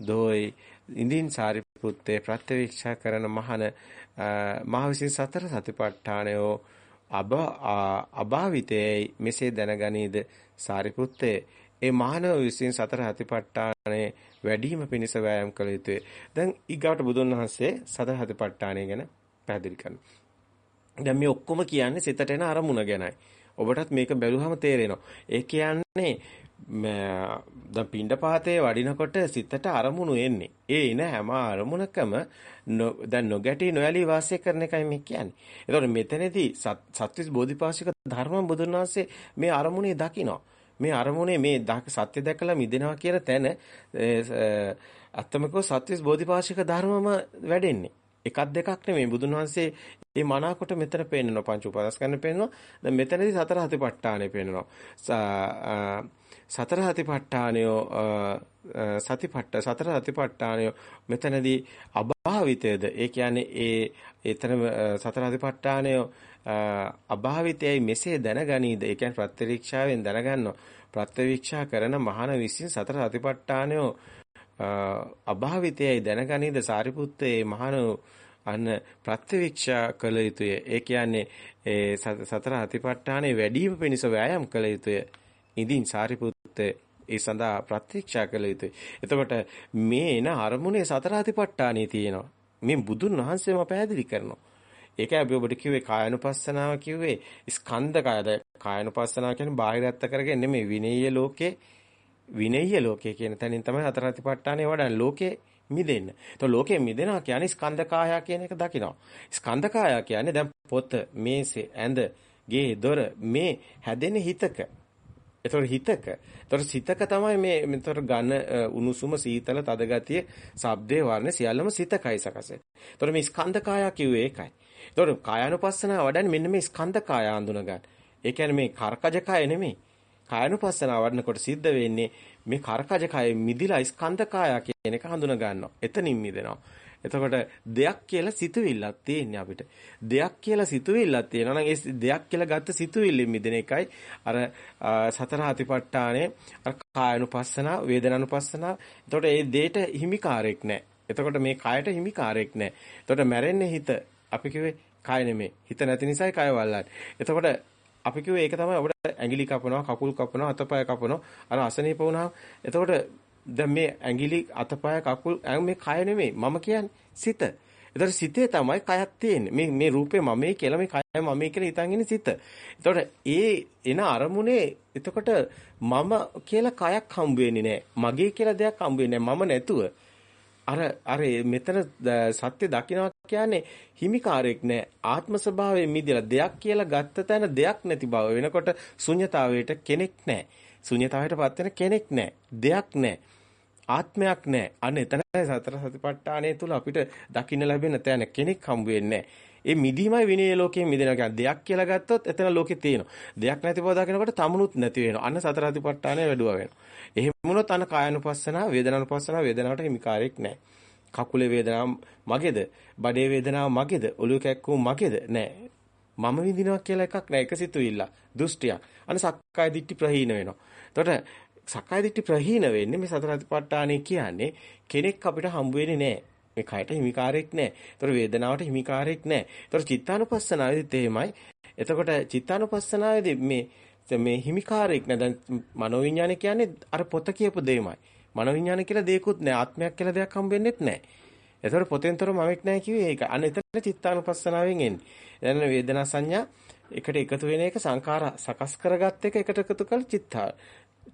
දෝයි ඉදින් සාරිපුත්තේ ප්‍රත්‍යවීක්ෂා කරන මහන මහ විසින් සතර සතිපට්ඨානයෝ අබ අභාවිතේ මෙසේ දැනගනීද සාරිපුත්තේ ඒ මානව විසින් සතර සතිපට්ඨානයේ වැඩිම පිණිස වෑයම් කළ යුතුය. දැන් ඊගාට බුදුන් වහන්සේ සතර සතිපට්ඨානය ගැන පැහැදිලි කරනවා. දැන් මේ ඔක්කොම කියන්නේ සිතට එන අරමුණ ගැනයි. ඔබටත් මේක බැලුවම තේරෙනවා. ඒ කියන්නේ දැන් පිණ්ඩපාතේ වඩිනකොට සිතට අරමුණු එන්නේ. ඒ එන හැම අරමුණකම දැන් නොගැටි නොයලී වාසය කරන එකයි මේ කියන්නේ. ඒතකොට මෙතනදී සත්‍විස් බෝධිපාශික ධර්ම බුදුන් වහන්සේ මේ අරමුණේ දකිනවා. මේ අරමුණේ මේ සත්‍ය දැකලා මිදෙනවා කියන තැන අත්තමකෝ සත්‍විස් බෝධිපාශික ධර්මම වැඩෙන්නේ. එකක් දෙකක් නෙමෙයි බුදුන් වහන්සේ මේ මනාකොට මෙතන පෙන්නනවා පංච උපාදාස්කන්න පෙන්නනවා. දැන් මෙතනදී සතර හතිපට්ඨානෙ පෙන්නනවා. සතර හතිපට්ඨානය සතිපට්ඨ සතර හතිපට්ඨානය මෙතනදී අභාවිතයද ඒ කියන්නේ ඒ එතන සතර හතිපට්ඨානය අභාවිතයයි මෙසේ දැනගනීද ඒ කියන්නේ ප්‍රත්‍යරීක්ෂාවෙන් දැනගන්නවා ප්‍රත්‍යවීක්ෂා කරන මහාන විසින් සතර හතිපට්ඨානය අභාවිතයයි දැනගනීද සාරිපුත්තේ මහාන අන්න ප්‍රත්‍යවීක්ෂා කළ යුතුය ඒ කියන්නේ ඒ සතර හතිපට්ඨානේ වැඩිම පිණිස වෑයම් කළ යුතුය ඉදින් සාරිපුත්ත ඒ සඳහා ප්‍රත්‍යක්ෂා කළ යුතුයි. එතකොට මේ එන අරමුණේ සතර අතිපට්ඨානිය තියෙනවා. මේ බුදුන් වහන්සේම පැහැදිලි කරනවා. ඒකයි අපි ඔබට කිව්වේ කායනුපස්සනාව කිව්වේ ස්කන්ධ කායද කායනුපස්සනාව කියන්නේ බාහිර ඇත්ත කරගෙන නෙමෙයි විනේය ලෝකේ විනේය ලෝකේ කියන තැනින් තමයි හතර අතිපට්ඨානේ වඩන්නේ ලෝකේ මිදෙන්න. તો ලෝකේ මිදෙනවා කියන්නේ ස්කන්ධ කාය කියන එක දකිනවා. ස්කන්ධ කාය කියන්නේ දැන් පොත, මේසේ, ඇඳ, ගේ, දොර මේ හැදෙන හිතක එතකොට හිතක. එතකොට සිතක තමයි මේ මෙතකොට ඝන උණුසුම සීතල තද ගතිය, ශබ්දේ වර්ණ සියල්ලම සිතකයි සකසෙන්නේ. එතකොට මේ ස්කන්ධ කාය කිව්වේ ඒකයි. එතකොට කායानुපස්සනාව වඩන්නේ මෙන්න මේ ස්කන්ධ කාය අඳුන ගන්න. ඒ කියන්නේ මේ කර්කජ කාය නෙමෙයි. කායानुපස්සනාව වඩනකොට සිද්ධ වෙන්නේ මේ කර්කජ කාය මිදිලා ස්කන්ධ කාය කියන එක හඳුන ගන්නවා. එතනින් මිදෙනවා. එතකොට දෙයක් කියලා සිතුවිල්ලක් තියෙන්නේ අපිට. දෙයක් කියලා සිතුවිල්ලක් තියෙනවා නම් ඒ දෙයක් කියලා ගත්ත සිතුවිල්ලෙන් මිදෙන එකයි අර සතර හතිපට්ඨානේ අර කායනුපස්සනා, වේදනානුපස්සනා. එතකොට ඒ දෙයට හිමිකාරයක් නැහැ. එතකොට මේ කයට හිමිකාරයක් නැහැ. එතකොට මැරෙන්නේ හිත. අපි කිව්වේ කය නෙමෙයි. හිත නැති නිසායි කය වල්ලන්නේ. එතකොට අපි කිව්වේ ඒක තමයි අපිට ඇඟිලි කපනවා, කකුල් කපනවා, අතපය කපනවා. අර අසනීප වුණාම එතකොට දැන් මේ ඇඟිලි අතපය කකුල් මේ කය නෙමෙයි මම කියන්නේ සිත. ඒතර සිතේ තමයි කයක් තියෙන්නේ. මේ මේ රූපේ මමයි කියලා මේ කය මමයි කියලා හිතන් ඉන්නේ සිත. ඒතකොට ඒ එන අරමුණේ එතකොට මම කියලා කයක් හම්බ වෙන්නේ නැහැ. මගේ කියලා දෙයක් හම්බ වෙන්නේ නැහැ. මම නැතුව අර අර මෙතන සත්‍ය දකින්නවා කියන්නේ හිමිකාරයක් නෑ. ආත්ම ස්වභාවයෙන් මිදලා දෙයක් කියලා ගත්ත තැන දෙයක් නැති බව වෙනකොට ශුන්්‍යතාවයට කෙනෙක් නෑ. ශුන්්‍යතාවයටපත් වෙන කෙනෙක් නෑ. දෙයක් නෑ. ආත්මයක් නැහැ. අන්න එතනයි සතර සතිපට්ඨානය තුල අපිට දකින්න ලැබෙන තැන කෙනෙක් හම්බ වෙන්නේ ඒ මිදීමයි විනය ලෝකයෙන් මිදෙනවා කියන්නේ දෙයක් කියලා ගත්තොත් එතන ලෝකේ තියෙනවා. දෙයක් නැති බව දකිනකොට තමුණුත් නැති වෙනවා. අන්න සතර සතිපට්ඨානය වැඩුවා වෙනවා. එහෙම වුණොත් අන්න කායानुපස්සනාව, වේදනානුපස්සනාව, වේදනාවට හිමිකාරයක් නැහැ. කකුලේ වේදනාව මගේද? බඩේ වේදනාව මගේද? ඔළුව කැක්කුම මගේද? නැහැ. මම විඳිනවා කියලා එකක් නැහැ. එක සිතුවිල්ල. දෘෂ්ටියක්. අන්න සක්කාය දිට්ඨි ප්‍රහීන වෙනවා. එතකොට සක්කාය දිට්ඨි ප්‍රහීන වෙන්නේ මේ සතර අතිපට්ඨානෙ කියන්නේ කෙනෙක් අපිට හම්බ වෙන්නේ නැහැ. මේ කයට හිමිකාරයක් නැහැ. ඒතර වේදනාවට හිමිකාරයක් නැහැ. ඒතර චිත්තානුපස්සනාවේදීත් එහෙමයි. එතකොට චිත්තානුපස්සනාවේදී මේ මේ හිමිකාරයක් නෑ. දැන් මනෝවිඤ්ඤාණය කියන්නේ අර පොත කියපු දෙයමයි. මනෝවිඤ්ඤාණය කියලා දෙයක්වත් නෑ. ආත්මයක් කියලා දෙයක් හම්බෙන්නෙත් නෑ. ඒතර පොතෙන්තර මමෙක් නෑ කිව්වේ ඒක. අන්න එතන චිත්තානුපස්සනාවෙන් එන්නේ. දැන් වේදනා සංඥා එකට එකතු වෙන එක සංඛාර සකස් කරගත්ත එක එකට එකතු කළ චිත්තා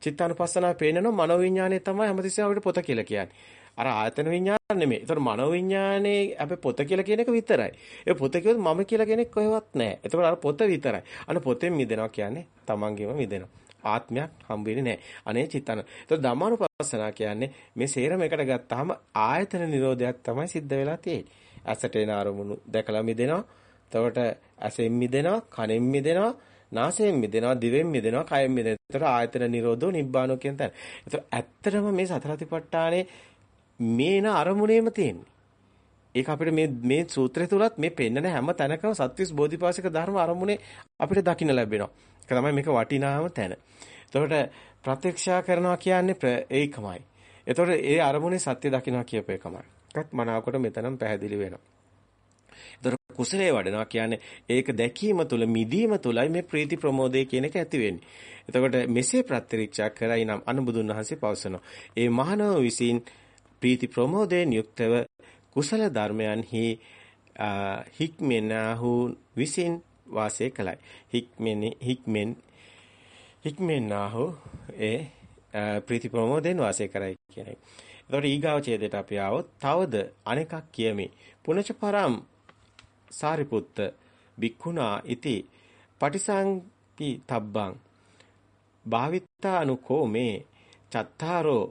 චිත්තානුපස්සනාව පේනනො මනෝවිඤ්ඤාණය තමයි හැමතිස්සෙම අපිට පොත කියලා කියන්නේ. අර ආයතන විඤ්ඤාණ නෙමෙයි. ඒතර මනෝවිඤ්ඤාණේ අපි පොත කියලා කියන එක විතරයි. ඒ පොත කියොත් මම කියලා කෙනෙක් කොහෙවත් නැහැ. ඒතකොට අර පොත විතරයි. අන්න පොතෙන් මිදෙනවා කියන්නේ තමන්ගේම මිදෙනවා. ආත්මයක් හම්බ වෙන්නේ නැහැ. අනේ චිත්තන. ඒතකොට ධම්මානුපස්සනා කියන්නේ මේ සේරම එකට ගත්තාම ආයතන නිරෝධයක් තමයි සිද්ධ වෙලා තියෙන්නේ. ඇසට එන අරමුණු දැකලා මිදෙනවා. එතකොට ඇසෙන් මිදෙනවා, කනෙන් මිදෙනවා, නාසයෙන් මිදෙනවා, දිවෙන් මිදෙනවා, කයෙන් මිදෙනවා. එතකොට ආයතන නිරෝධෝ නිබ්බානෝ කියන තැන. එතකොට ඇත්තටම මේ සතරතිපට්ඨානේ මේන අරමුණේම තියෙන්නේ. ඒක අපිට මේ මේ සූත්‍රය තුලත් මේ පෙන්නන හැම තැනකම සත්‍විස් බෝධිපාශික ධර්ම අරමුණේ අපිට දකින්න ලැබෙනවා. ඒක තමයි මේක වටිනාම තැන. එතකොට ප්‍රත්‍යක්ෂා කරනවා කියන්නේ ඒකමයි. එතකොට ඒ අරමුණේ සත්‍ය දකින්නවා කියප එකමයි. ඒකත් මනාවකට මෙතනම පැහැදිලි වෙනවා. එතකොට කුසලයේ වඩනවා කියන්නේ ඒක දැකීම තුළ මිදීම තුළයි මේ ප්‍රීති ප්‍රමෝදය කියන එක ඇති වෙන්නේ. එතකොට මෙසේ ප්‍රත්‍යක්ෂා කරයි නම් අනුබුදුන් වහන්සේ පවසනවා. ඒ මහානව විසින් ප්‍රීති ප්‍රමෝදයෙන් යුක්තව කුසල ධර්මයන්හි හික්මෙනාහු විසින් වාසය කළයි. හික්මෙන හික්මෙන් හික්මෙනාහු ඒ ප්‍රීති ප්‍රමෝදයෙන් වාසය කරයි කියන එක. එතකොට ඊගාව ඡේදයට අපි ආවොත් තවද අනෙකක් කියමි. පුනච පරම් සාරිපුත්ත බික්ඛුනා ඉති පටිසංකි තබ්බං භාවිතානුකෝ මේ චත්තාරෝ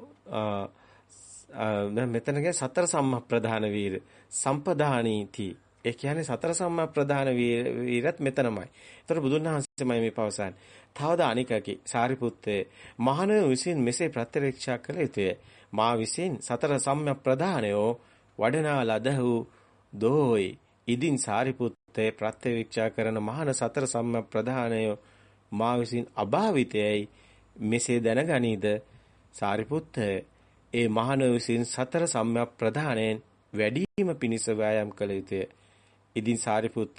දැන් මෙතනගේ සතර සම්මා ප්‍රධාන වීර සම්පදානීති ඒ කියන්නේ සතර සම්මා ප්‍රධාන වීරත් මෙතනමයි. ඒතර බුදුන් වහන්සේමයි මේ පවසන්නේ. තවද අනිකකි සාරිපුත්තේ මහණ විසින් මෙසේ ප්‍රත්‍යක්ෂා කළ යුතුය. මා විසින් සතර සම්මා ප්‍රධානයෝ වඩනා ලදහු දෝයි ඉදින් සාරිපුත්තේ ප්‍රත්‍යක්ෂා කරන මහණ සතර සම්මා ප්‍රධානයෝ මා විසින් අභාවිතයයි මෙසේ දැනගනීද සාරිපුත්තේ ඒ මහණ විසින් සතර සම්‍යක් ප්‍රධානයෙන් වැඩිම පිණිස වෑයම් කළ යුතුය. ඉදින් සාරිපුත්ත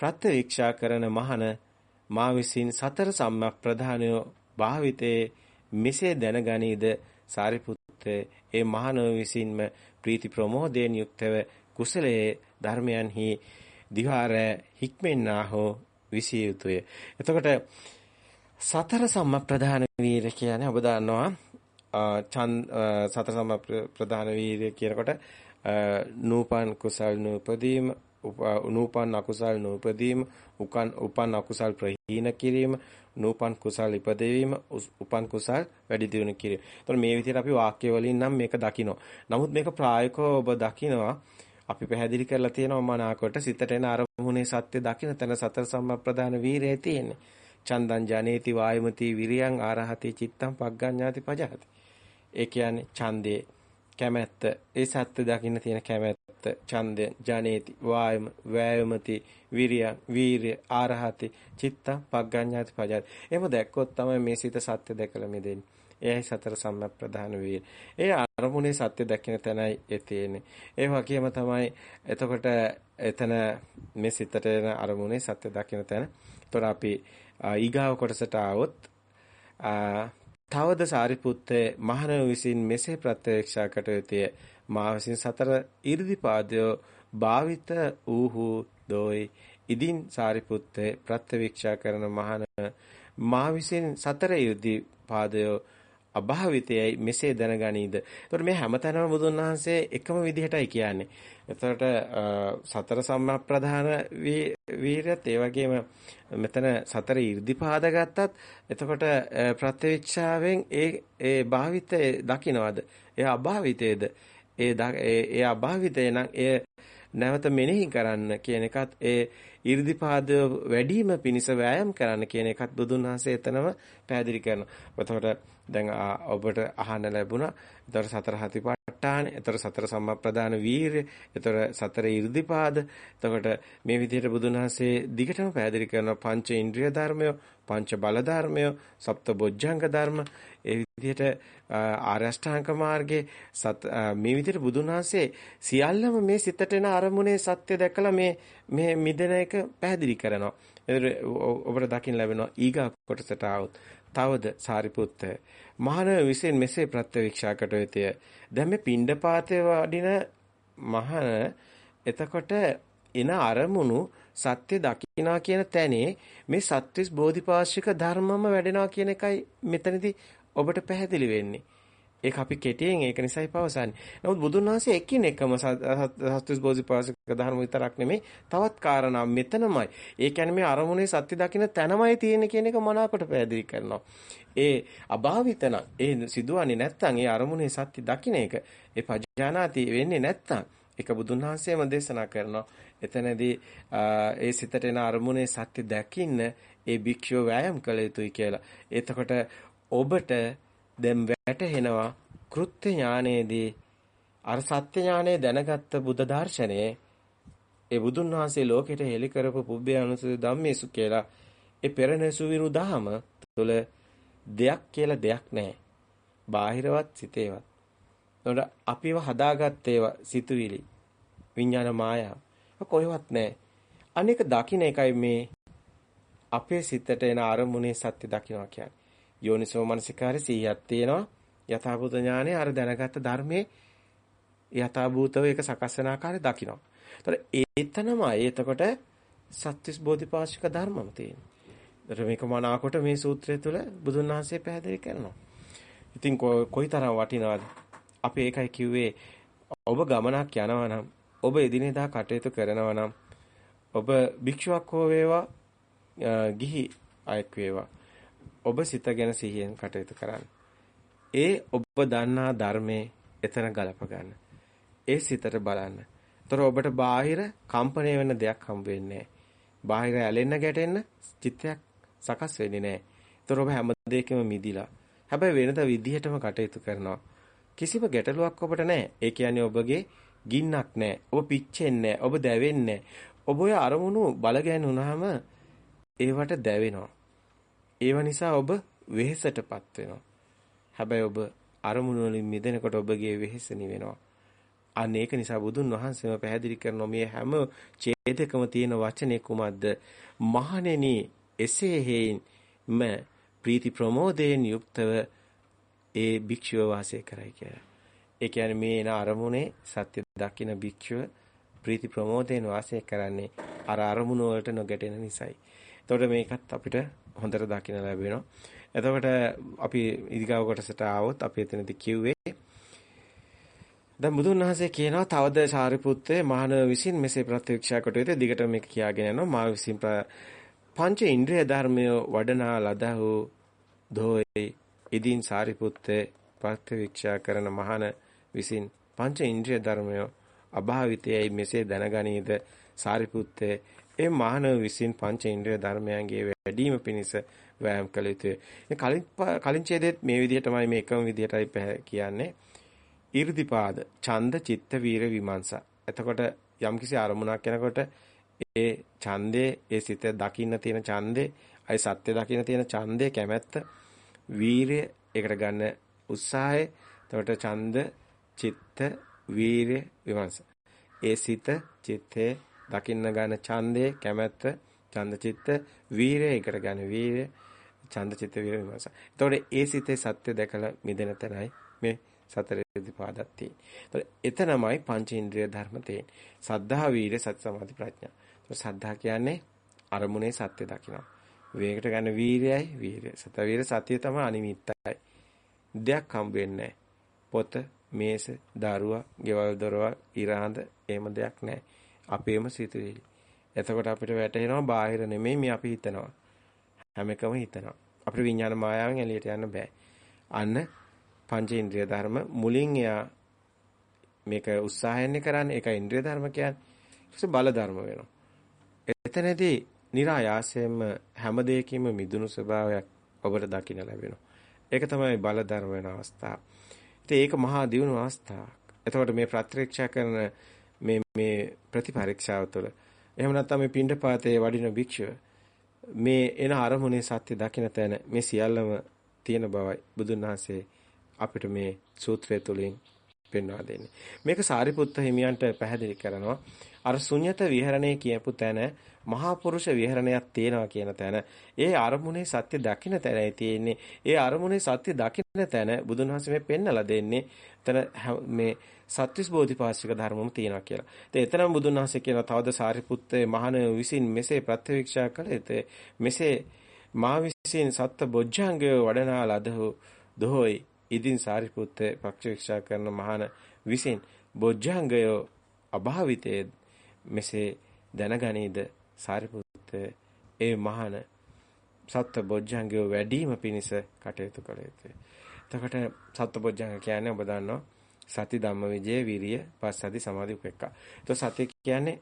ප්‍රත්‍යක්ෂා කරන මහණ මා විසින් සතර සම්‍යක් ප්‍රධානය භාවිතේ මෙසේ දැනගනීද සාරිපුත්ත ඒ මහණ විසින්ම ප්‍රීති ප්‍රමෝදයෙන් යුක්තව කුසලයේ ධර්මයන්හි දිවාර හික්මෙන්නා හෝ විසිය යුතුය. එතකොට සතර සම්‍යක් ප්‍රධාන වීර කියන්නේ ඔබ දන්නවා සතර සම ප්‍රධාන වීර්ය කියනකොට නූපන් කුසල් නූපදීම නූපන් අකුසල් නූපදීම උකන් උපන් අකුසල් ප්‍රහීන කිරීම නූපන් කුසල් ඉපදවීම උපන් කුසල් වැඩි දියුණු කිරීම. එතකොට මේ විදිහට අපි වාක්‍ය වලින් නම් මේක දකිනවා. නමුත් මේක ප්‍රායෝගිකව ඔබ දකිනවා අපි පැහැදිලි කරලා තියෙනවා මනාකොට සිතට එන අරමුණේ සත්‍ය දකින්න තැන සතර සම්ප්‍රදාන වීරය තියෙන්නේ. චන්දං ජනේති වායමති විරියං ආරහති චිත්තං පග්ගඤ්ඤාති පජහති. ඒ කියන්නේ ඡන්දේ කැමැත්ත ඒ සත්‍ය දකින්න තියෙන කැමැත්ත ඡන්දය ජනේති වායම වෑයමති විරිය වීරිය ආරහති චිත්ත පග්ගඤ්ඤාති පජාති එහෙම දැක්කොත් තමයි මේ සිත සත්‍ය දැකලා මිදෙන්නේ එයයි සතර සම්‍යක් ප්‍රධාන වීර. ඒ අරමුණේ සත්‍ය දැකින තැනයි ඒ තියෙන්නේ. ඒ වගේම තමයි එතකොට එතන මේ සිතට එන අරමුණේ සත්‍ය දකින තැන. ඒතර අපි ඊගාව කොටසට ආවොත් තවද සාරිපුත්තේ මහණෙනු විසින් මෙසේ ප්‍රත්‍යක්ෂා කටයුතුය මා විසින් සතර 이르දිපාදෝ භාවිත ඌහු දෝයි ඉදින් සාරිපුත්තේ ප්‍රත්‍යක්ෂා කරන මහණ මා විසින් සතර 이르දිපාදෝ අභාවිතයයි මෙසේ දැනගනීද. ඒතකොට මේ හැමතැනම බුදුන් වහන්සේ එකම විදිහටයි කියන්නේ. එතකොට සතර සම්මාප්‍රධාන වීරයත් ඒ වගේම මෙතන සතර 이르දිපාද ගත්තත් එතකොට ප්‍රත්‍යවික්ෂාවෙන් ඒ ඒ භාවිතය දකින්නවද? ඒ අභාවිතයේද? ඒ ඒ අභාවිතය නම් ඒ නැවත මෙනෙහි කරන්න කියන එකත් ඒ 이르දිපාද වැඩිම පිණිස වෑයම් කරන්න කියන එකත් බුදුන් වහන්සේ එතනම පැහැදිලි කරනවා. එතකොට දැන් ඔබට අහන්න ලැබුණා. ඒතර සතර හතිපට්ඨාන, ඒතර සතර සම්ප්‍රදාන වීරය, ඒතර සතර 이르දිපාද. එතකොට මේ විදිහට බුදුන් වහන්සේ දිගටම පැහැදිලි කරන පංච ඉන්ද්‍රිය ධර්මය, පංච බල ධර්මය, සප්ත බොජ්ජංග ධර්ම. ඒ විදිහට ආරෂ්ඨාංක මාර්ගයේ මේ විදිහට බුදුන් වහන්සේ සියල්ලම මේ සිතට එන අරමුණේ සත්‍ය දැකලා මේ මේ මිදෙන එක පැහැදිලි කරනවා. ඒතර ඔබට දකින්න ලැබෙනවා ඊගා කොටසට આવොත් තවද සාරිපුත්ත මහාන විසින් මෙසේ ප්‍රත්‍යක්ෂා කටයුතුය. දැන් මේ පිණ්ඩපාතේ වඩින මහාන එතකොට එන අරමුණු සත්‍ය දකිනා කියන තැනේ මේ සත්‍විස් බෝධිපාශික ධර්මම වැඩෙනවා කියන එකයි මෙතනදී ඔබට පැහැදිලි වෙන්නේ. ඒක අපි කෙටියෙන් ඒක නිසායි පවසන්නේ. නමුත් බුදුන් වහන්සේ එකින් එකම සත්‍විස් බෝධිපාශික ධර්ම විතරක් නෙමෙයි තවත් කාරණා මෙතනමයි. ඒ කියන්නේ මේ අරමුණේ සත්‍ය දකින්න තැනමයි තියෙන්නේ කියන එක මනාකොට පැහැදිලි කරනවා. ඒ අභාවිතන ඒ සිදුවන්නේ නැත්නම් ඒ අරමුණේ සත්‍ය දකින්න එක ඒ පජානාති වෙන්නේ නැත්නම් ඒක බුදුන් වහන්සේම දේශනා කරනවා. එතනදී ඒ සිතට එන අරමුණේ සත්‍ය දැකින්න ඒ භික්ෂුව වෑයම් කළ යුතුයි කියලා. එතකොට ඔබට දැන් වැටහෙනවා කෘත්‍ය ඥානයේදී අර සත්‍ය ඥානය දැනගත්ත බුද්ධ දර්ශනයේ ඒ බුදුන් වහන්සේ ලෝකෙට හෙළි කරපු පුබ්බේ අනුසය ධම්මේසු කියලා ඒ පෙරණසු විරු දහම තුළ දෙයක් කියලා දෙයක් නැහැ. බාහිරවත් සිතේවත්. එතකොට අපිව හදාගත්ත ඒවා සිතුවිලි විඥාන මායාව කොහෙවත් නැහැ. අනේක දකින්න එකයි මේ අපේ සිතට එන අරමුණේ සත්‍ය දකින්නවා කියන්නේ. යෝනිසෝ මනසිකාරේ සිහියක් තියෙනවා. යථාභූත ඥානය අර දැනගත්ත ධර්මයේ යථාභූතව ඒක සකස් වෙන ආකාරය දකිනවා. ඒතර ඒතනමයි එතකොට සත්‍විස් බෝධිපාශික ධර්මම තියෙන්නේ. ඒතර මේක මනාකොට මේ සූත්‍රය තුළ බුදුන් වහන්සේ පැහැදිලි කරනවා. ඉතින් කොයිතරම් වටිනවද? අපි ඒකයි කිව්වේ ඔබ ගමනක් යනවා නම් ඔබ එදිනෙදා කටයුතු කරනවා නම් ඔබ භික්ෂුවක් හෝ වේවා ගිහි අයෙක් වේවා ඔබ සිත ගැන සිහියෙන් කටයුතු කරන්න. ඒ ඔබ දන්නා ධර්මයේ එතන ගලප ගන්න. ඒ සිතට බලන්න. ତොර ඔබට බාහිර කම්පණය වෙන දෙයක් හම්බ වෙන්නේ බාහිර ඇලෙන්න ගැටෙන්න චිත්තයක් සකස් වෙන්නේ නැහැ. ତොර ඔබ හැම දෙයකම මිදිලා. හැබැයි වෙනද විදිහටම කටයුතු කරනවා. කිසිම ගැටලුවක් ඔබට නැහැ. ඒ කියන්නේ ඔබගේ ගින්නක් නැහැ. ඔබ පිච්චෙන්නේ ඔබ දැවෙන්නේ ඔබ ඔය අරමුණු බලගැනුනහම ඒවට දැවෙනවා. ඒව නිසා ඔබ වෙහෙසටපත් වෙනවා. හැබැයි ඔබ අරමුණු වලින් මිදෙනකොට ඔබගේ වෙහෙස නිවෙනවා. අන්න ඒක නිසා බුදුන් වහන්සේම පැහැදිලි කරනවා මේ හැම ඡේදකම තියෙන වචනේ කුමක්ද? මහණෙනි එසේ හේයින්ම ප්‍රීති ප්‍රමෝදයෙන් යුක්තව ඒ භික්ෂුව වාසය කරයි කියලා. ඒ කියන්නේ මේ එන අරමුණේ සත්‍ය දකින භික්ෂුව ප්‍රීති ප්‍රමෝදයෙන් වාසය කරන්නේ අර අරමුණ වලට නොගැටෙන නිසායි. එතකොට මේකත් අපිට හොඳට දකින්න ලැබෙනවා. එතකොට අපි ඉදිකාව කොටසට ආවොත් අපි එතනදි කිව්වේ දැන් බුදුන් වහන්සේ කියනවා තවද සාරිපුත්තේ මහානව විසින් මෙසේ ප්‍රත්‍යක්ෂා කොට විට දිගට මේක කියාගෙන යනවා මා විසින් පංච ඉන්ද්‍රිය ධර්මය වඩනා ලදහු දෝයි ඉදින් සාරිපුත්තේ ප්‍රත්‍යක්ෂා කරන මහාන විසින් පංච ඉන්ද්‍රිය ධර්මය අභාවිතයයි මෙසේ දැනගනීද සාරිපුත්තේ ඒ මහානව විසින් පංච ඉන්ද්‍රිය ධර්මයන්ගේ වැඩිම පිණිස වෑයම් කළ යුතුය. කලින් කලින් ඡේදෙත් මේ විදිහටමයි මේ එකම විදිහටයි කියන්නේ. 이르දිපාද ඡන්ද චිත්ත වීර විමර්ශා. එතකොට යම්කිසි අරමුණක් යනකොට ඒ ඡන්දේ ඒ සිත දකින්න තියෙන ඡන්දේ අයි සත්‍ය දකින්න තියෙන ඡන්දේ කැමැත්ත වීරය ඒකට ගන්න උත්සාහය එතකොට ඡන්ද චිත්ත වීරය විමර්ශ. ඒ සිත චිත්තේ දකින්න ගන්න ඡන්දේ කැමැත්ත ඡන්දචිත්ත වීරය එකට ගන්න වීරය ඡන්දචිත්ත වීර විමර්ශ. එතකොට ඒ සිතේ සත්‍ය දැකලා මිදෙන තැනයි මේ සතර ඉදිපාදක් තියෙන්නේ. එතනමයි පංචේන්ද්‍රිය ධර්ම තියෙන්නේ. සද්ධා වීර සති සමාධි ප්‍රඥා. සද්ධා කියන්නේ අරමුණේ සත්‍ය දකිනවා. වේගයට ගන්න වීරයයි වීරය. සත වීර සතිය තමයි අනිමිත්තයි. දෙයක් හම්බ වෙන්නේ පොත, මේස, දරුවා, ගෙවල් දොරවල්, ඉරහඳ එහෙම දෙයක් නැහැ. අපේම සිතුවිලි. එතකොට අපිට වැටහෙනවා බාහිර නෙමෙයි මේ අපි හිතනවා. හැම එකම හිතනවා. අපිට විඥාන මායාවෙන් එළියට යන්න බෑ. අන්න පංචේන්ද්‍රිය ධර්ම මුලින් එයා මේක උත්සාහයෙන් කරන්නේ ඒක ඉන්ද්‍රිය ධර්ම කියන්නේ. ඊට බල ධර්ම වෙනවා. එතනදී નિરાයාසයෙන්ම හැම දෙයකින්ම මිදුණු ස්වභාවයක් ඔබට දකින්න ලැබෙනවා. ඒක තමයි බල ධර්ම වෙන අවස්ථාව. ඉතින් ඒක මහා දියුණු අවස්ථාවක්. එතකොට මේ ප්‍රත්‍යක්ෂ කරන මේ මේ ප්‍රතිපරීක්ෂාව තුළ එහෙම නැත්නම් මේ පින්ඩපාතයේ වඩින භික්ෂුව මේ එන අරමුණේ සත්‍ය දකින තැන මේ සියල්ලම තියෙන බවයි බුදුන් වහන්සේ අපිට මේ සූත්‍රය තුළින් පෙන්වා දෙන්නේ. මේක සාරිපුත්ත හිමියන්ට පැහැදිලි කරනවා. අර ශුන්්‍යත විහරණය කියපු තැන මහා පුරුෂ විහරණයක් තියෙනවා කියන තැන ඒ අරමුණේ සත්‍ය දකින්න තැනයි තියෙන්නේ. ඒ අරමුණේ සත්‍ය දකින්න තැන බුදුන් වහන්සේ මේ පෙන්නලා දෙන්නේ. එතන මේ සත්‍විස් බෝධිපාශික ධර්මම තියෙනවා කියලා. ඉතින් එතරම් බුදුන් වහන්සේ කියන තවද සාරිපුත්තේ මහණ විසින් මෙසේ ප්‍රත්‍යක්ෂා කළේත මෙසේ මා විසින් සත්ත බොජ්ජංගය වඩනා ලදහු දොහොයි ඉදින් සාරිපුත්ත පක්ෂවික්ෂා කරන මහාන විසින් බොජ්ජංගය අභාවිතයේ මෙසේ දැනගනීද සාරිපුත්ත ඒ මහාන සත්ත්ව බොජ්ජංගය වැඩිම පිණිස කටයුතු කළ යුතුය. එතකොට සත්ත්ව බොජ්ජංග කියන්නේ ඔබ දන්නවා සති ධම්ම විජය විරිය පස්සති සමාධි උපේක්ඛා. එතකොට සතිය කියන්නේ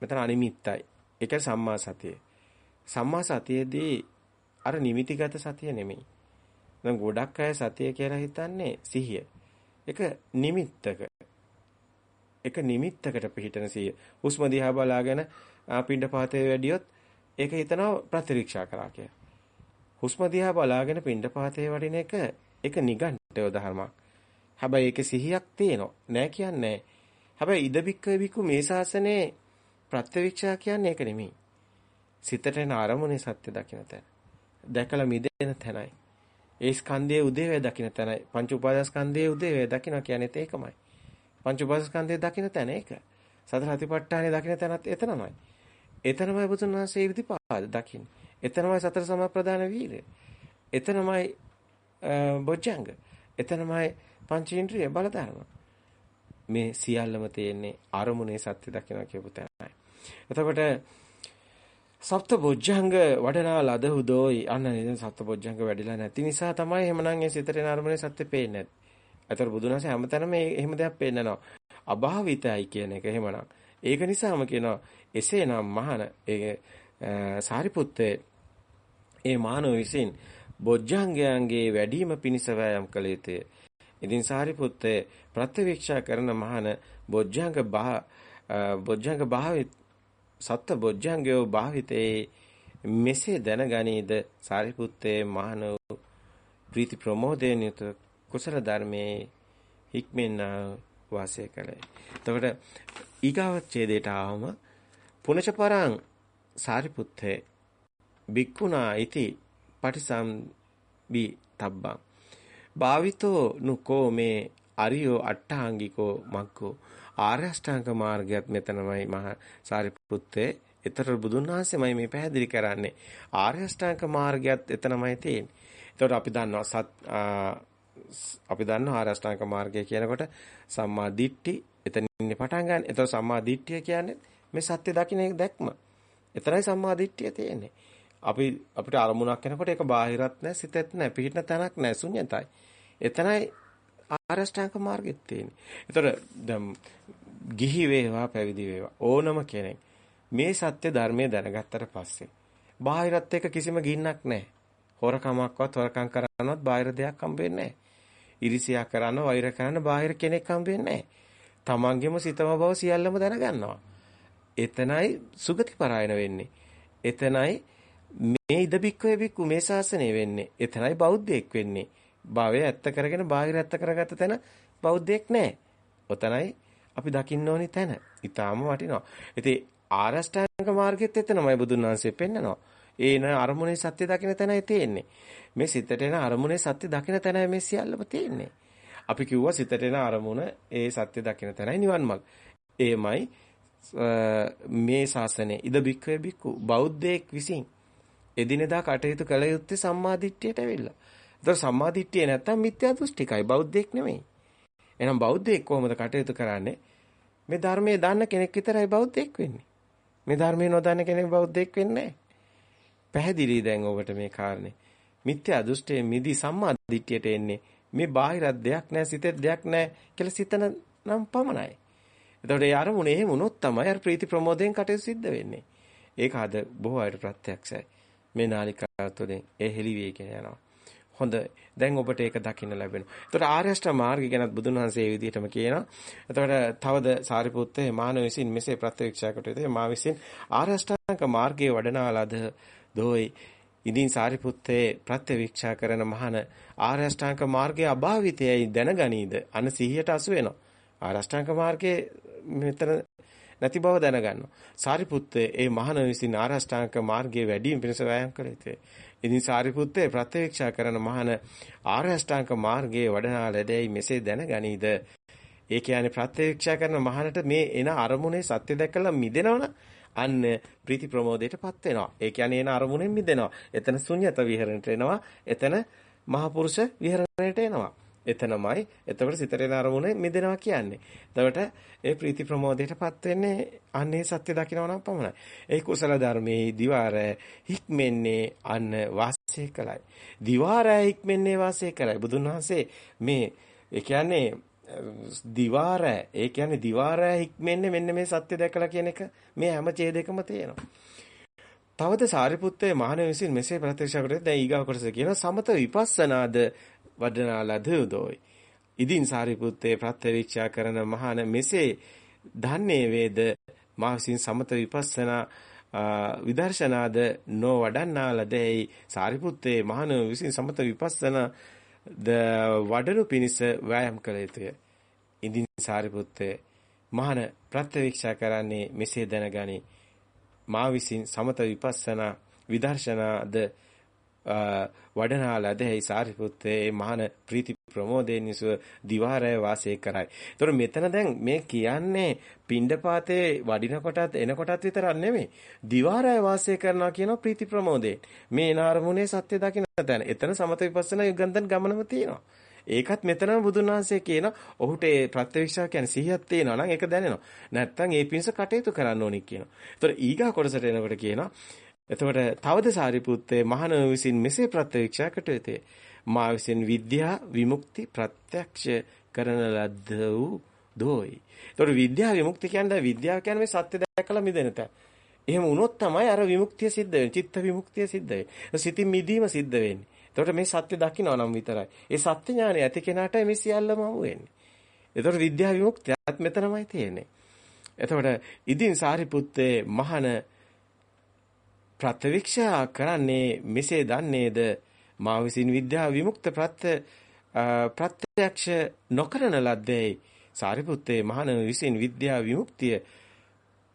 මෙතන අනිමිත්තයි. ඒක සම්මා සතිය. සම්මා සතියේදී අර නිමිතිගත සතිය නෙමෙයි. දැන් ගොඩක් අය සතිය කියලා හිතන්නේ සිහිය. ඒක නිමිත්තක. ඒක නිමිත්තකට පිටින සිහිය. හුස්ම දිහා බලාගෙන පිණ්ඩපාතේ වැඩියොත් ඒක හිතනවා ප්‍රතිරීක්ෂා කරා කියලා. හුස්ම දිහා බලාගෙන පිණ්ඩපාතේ වඩින එක ඒක නිගණ්ඨය ධර්මයක්. හැබැයි ඒකේ සිහියක් තියෙනවා. නෑ කියන්නේ. හැබැයි ඉදබික්ක බිකු මේ ශාසනයේ ප්‍රත්‍යවික්ෂා කියන්නේ ඒක නෙමෙයි. සිතට එන අරමුණේ සත්‍ය දකින්න තැන. දැකලා මිදෙන තැනයි. ඒ ස්කන්ධයේ උදේවැය දකින්න තැනයි. පංච උපාදාස්කන්ධයේ උදේවැය දකින්න කියන්නේ ඒකමයි. පංච උපාදාස්කන්ධයේ දකින්න තැන ඒක. සතර හතිපට්ඨානේ දකින්න තැනත් එතනමයි. එතනමයි බුදුන් වහන්සේ ඉරිදිපාද දකින්නේ. එතනමයි සතර සමප්‍රදාන වීරය. එතනමයි බොජ්ජංග. එතනමයි පංචේන්ද්‍රිය බල ධර්ම. මේ සියල්ලම තියෙන්නේ අරමුණේ සත්‍ය දකින්න කියපු තැනයි. එතකොට සප්ත බොජ්ජංග වඩනා ලද හුදෝයි අන්න නේද සප්ත බොජ්ජංග වැඩිලා නැති නිසා තමයි එහෙමනම් ඒ සිතට එන අරමුණේ සත්‍ය පේන්නේ නැත්තේ. අතර බුදුනසෙ හැමතැනම මේ එහෙම දෙයක් පේන්නනවා. අභාවිතයි කියන එක එහෙමනම්. ඒක නිසාම කියනවා එසේනම් මහාන ඒ සාරිපුත්තේ ඒ මානව විසින් බොජ්ජංගයන්ගේ වැඩිම පිණිස වෑයම් කළ යුතුය. ඉදින් සාරිපුත්තේ ප්‍රත්‍යවේක්ෂා කරන මහාන බොජ්ජංග බහ බොජ්ජංග භාවිත සත්ත්ව බොජ්ජංගයෝ භාවිතේ මෙසේ දැනගනීද සාරිපුත්තේ මහාන ප්‍රීති ප්‍රමෝදයෙන් යුත කුසල ධර්මයේ හික්මෙන් වාසය කළේ. එතකොට ඊගාව ඡේදයට ආවම පුනච පරං සාරිපුත්තේ බික්කුණා ඉති පටිසම්බි තබ්බං. භාවිතෝ නුකෝ මේ අරියෝ අට්ඨාංගිකෝ මග්ගෝ. ආර්ය අෂ්ටාංග මාර්ගයත් මෙතනමයි මහ සාරිපුත්තේ. ඊතර බුදුන් වහන්සේමයි මේ පැහැදිලි කරන්නේ. ආර්ය අෂ්ටාංග මාර්ගයත් එතනමයි තියෙන්නේ. එතකොට අපි දන්නවා සත් අපි දන්නවා ආර්ය අෂ්ටාංග මාර්ගය කියනකොට සම්මා දිට්ඨි එතනින් පටන් ගන්න. එතකොට සම්මා දිට්ඨිය කියන්නේ මේ සත්‍ය දකින්න දැක්ම. එතරයි සම්මා දිට්ඨිය තියෙන්නේ. අපි අපිට අරමුණක් එනකොට ඒක බාහිරත් නැහැ සිතෙත් නැහැ පිටින තැනක් නැහැ ශුන්‍යතයි. එතනයි ආරෂ්ඨාංග මාර්ගෙත් තියෙන්නේ. ඒතර දැන් ගිහි වේවා පැවිදි වේවා ඕනම කෙනෙක් මේ සත්‍ය ධර්මයේ දැනගත්තට පස්සේ බාහිරත් එක්ක කිසිම ගින්නක් නැහැ. හොරකමක්වත් හොරකම් කරනවත් බාහිර දෙයක් හම්බෙන්නේ නැහැ. ඉරිසියා කරන්න වෛර කරන්න බාහිර කෙනෙක් හම්බෙන්නේ නැහැ. තමන්ගේම සිතම බව සියල්ලම දැනගන්නවා. එතනයි සුගති පරායන වෙන්නේ. එතනයි මේ ඉදබික්කවේ බික්කු මේ ශාසනය වෙන්නේ. එතනයි බෞද්ධයෙක් වෙන්නේ. භවය ඇත්ත කරගෙන බාහිර ඇත්ත කරගත්ත තැන බෞද්ධයෙක් නැහැ. ඔතනයි අපි දකින්න ඕනි තැන. ඊටාම වටිනවා. ඉතින් ආරෂ්ඨාංග මාර්ගෙත් එතනමයි බුදුන් වහන්සේ පෙන්නනවා. ඒන අරමුණේ සත්‍ය දකින්න තැනයි තියෙන්නේ. මේ සිතට එන අරමුණේ සත්‍ය දකින්න තැනයි මේ සියල්ලම තියෙන්නේ. අපි කිව්වා සිතට එන අරමුණ ඒ සත්‍ය දකින්න තැනයි නිවන් මඟ. එයමයි මේ ශාසනයේ ඉද බික්කවේ බික්කු බෞද්ධයෙක් විසින් එදිනෙදා කටයුතු කළ යුත්තේ සම්මාදිට්ඨියට ඇවිල්ලා. ඒතර සම්මාදිට්ඨිය නැත්තම් මිත්‍යා දෘෂ්ටිකයි බෞද්ධයෙක් නෙමෙයි. එහෙනම් බෞද්ධයෙක් කොහොමද කටයුතු කරන්නේ? මේ ධර්මයේ දන්න කෙනෙක් විතරයි බෞද්ධයෙක් වෙන්නේ. මේ ධර්මයේ නොදන්න කෙනෙක් බෞද්ධයෙක් වෙන්නේ නැහැ. පැහැදිලි දැන් ඔබට මේ කාරණේ. මිත්‍යා දෘෂ්ටියේ මිදි සම්මාදිට්ඨියට එන්නේ මේ බාහිර දෙයක් නැහැ සිතේ දෙයක් නැහැ කියලා සිතන නම් පමණයි. එතකොට ඒ අරමුණ එහෙම වුණොත් තමයි අර ප්‍රීති ප්‍රමෝදයෙන් කටයුතු සිද්ධ වෙන්නේ. ඒක අද බොහෝ අයට ප්‍රත්‍යක්ෂයි. මේ නාලිකාව තුළින් ඒ හෙළි වේගෙන යනවා. හොඳ දැන් ඔබට ඒක දකින්න ලැබෙනවා. එතකොට ආර්ය අෂ්ටාංග මාර්ගය ගැනත් බුදුන් වහන්සේ මේ විදිහටම කියනවා. එතකොට තවද සාරිපුත්තේ මානව විසින් මෙසේ ප්‍රත්‍යක්ෂ කොට යුතුය. මා විසින් ආර්ය අෂ්ටාංග මාර්ගයේ වඩනාලද දෝයි ඉදින් සාරිපුත්තේ ප්‍රත්‍යවික්ෂා කරන මහාන ආර්ය අෂ්ටාංග මාර්ගයේ අභාවිතයයි දැනගනීද අන සිහියට අසු වෙනවා. ආර්ය අෂ්ටාංග මාර්ගයේ මෙතන නැති බව දැනගන්නවා. සාරිපුත්තේ ඒ මහාන විසින් ආර්ය අෂ්ටාංග මාර්ගයේ වැඩිම පිණිස වෑයම් කළ යුතුය. ඉතින් සාරිපුත්තේ ප්‍රත්‍යක්ෂා කරන මහාන ආර්ය අෂ්ටාංග මාර්ගයේ වඩනා ලැබෙයි මෙසේ දැනගනීද ඒ කියන්නේ ප්‍රත්‍යක්ෂා කරන මහානට මේ එන අරමුණේ සත්‍ය දැකලා මිදෙනවනම් අන්න ප්‍රීති ප්‍රමෝදයටපත් වෙනවා. ඒ කියන්නේ එන අරමුණෙන් මිදෙනවා. එතන ශුන්්‍යත විහරණයට එනවා. එතන මහා පුරුෂ විහරණයට එනවා. එතනමයි. එතකොට සිතට එන අරමුණ මිදෙනවා කියන්නේ. එතකොට ඒ ප්‍රීති ප්‍රමෝදයටපත් වෙන්නේ අන්නේ සත්‍ය දකිනවා නම් පමණයි. ඒ කුසල ධර්මයේ දිවාරය හික්මෙන්නේ අන්න වාසය කළයි. දිවාරය හික්මෙන්නේ වාසය කරයි. බුදුන් වහන්සේ මේ ඒ කියන්නේ දිවාරය ඒ කියන්නේ දිවාරය හික්මෙන්නේ මෙන්න මේ සත්‍ය දැකලා කියන එක. මේ හැම ඡේදයකම තියෙනවා. තවද සාරිපුත්තේ මහණ විසින් මෙසේ ප්‍රත්‍යක්ෂ කරේ දැන් ඊගා කොටස කියන සමත විපස්සනාද වඩනා ලදෝයි. ඉදින් සාරිපුත්තේ ප්‍රත්‍යවික්ෂා කරන මහාන මෙසේ ධන්නේ වේද? මා විසින් සමත විපස්සනා විදර්ශනාද නො වඩන්නා ලදැයි සාරිපුත්තේ මහාන විසින් සමත විපස්සනා ද වඩනු පිණිස වෑයම් කළ යුතුය. ඉදින් සාරිපුත්තේ මහාන ප්‍රත්‍යවික්ෂා කරන්නේ මෙසේ දැනගනි. මා විසින් සමත විපස්සනා විදර්ශනාද වඩනා ලදෙහි සාරිපුත්තේ මහාන ප්‍රීති ප්‍රමෝදයෙන් නිසුව දිවාරය වාසය කරයි. ඒතර මෙතන දැන් මේ කියන්නේ පිණ්ඩපාතේ වඩින කොටත් එන කොටත් විතරක් නෙමෙයි. දිවාරය වාසය කරනවා කියන ප්‍රීති ප්‍රමෝදයෙන්. මේ නාරමුණේ සත්‍ය දකින්න තැන. එතන සමත විපස්සනා යුගන්ධන් ගමනම තියෙනවා. ඒකත් මෙතනම බුදුන් වහන්සේ කියන ඔහුට ඒ ප්‍රත්‍යක්ෂා කියන්නේ සිහියක් තියෙනවා නම් ඒක දැනෙනවා. නැත්තම් ඒ පිණිස කටයුතු කරන්න ඕනි කියනවා. ඒතර ඊගා කොටසට එනකොට කියනවා එතකොට තවද සාරිපුත්තේ මහණව විසින් මෙසේ ප්‍රත්‍යක්ෂා කටයුත්තේ මා විසින් විද්‍යා විමුක්ති ප්‍රත්‍යක්ෂ කරන ලද්ද වූ දෝයි. එතකොට විද්‍යා විමුක්ති කියන්නේ විද්‍යාව කියන්නේ මේ සත්‍ය දැකලා මිදෙන තැන. එහෙම වුණොත් තමයි අර විමුක්තිය සිද්ධ වෙන්නේ. චිත්ත විමුක්තිය සිද්ධ වෙන්නේ. සිතින් මිදීම සිද්ධ වෙන්නේ. එතකොට මේ සත්‍ය දකින්න නම් විතරයි. ඒ සත්‍ය ඥානය ඇති කෙනාට මේ සියල්ලම හමු වෙන්නේ. එතකොට විද්‍යා විමුක්තියත් මෙතනමයි තියෙන්නේ. එතකොට ඉදින් සාරිපුත්තේ මහණ ප්‍රත්‍යවික්ෂා කරන්නේ මෙසේ දන්නේද මා විසින් විද්‍යා විමුක්ත ප්‍රත්‍ය ප්‍රත්‍යක්ෂ නොකරන ලද්දේ සාරිපුත්තේ මහණ විසින් විද්‍යා විමුක්තිය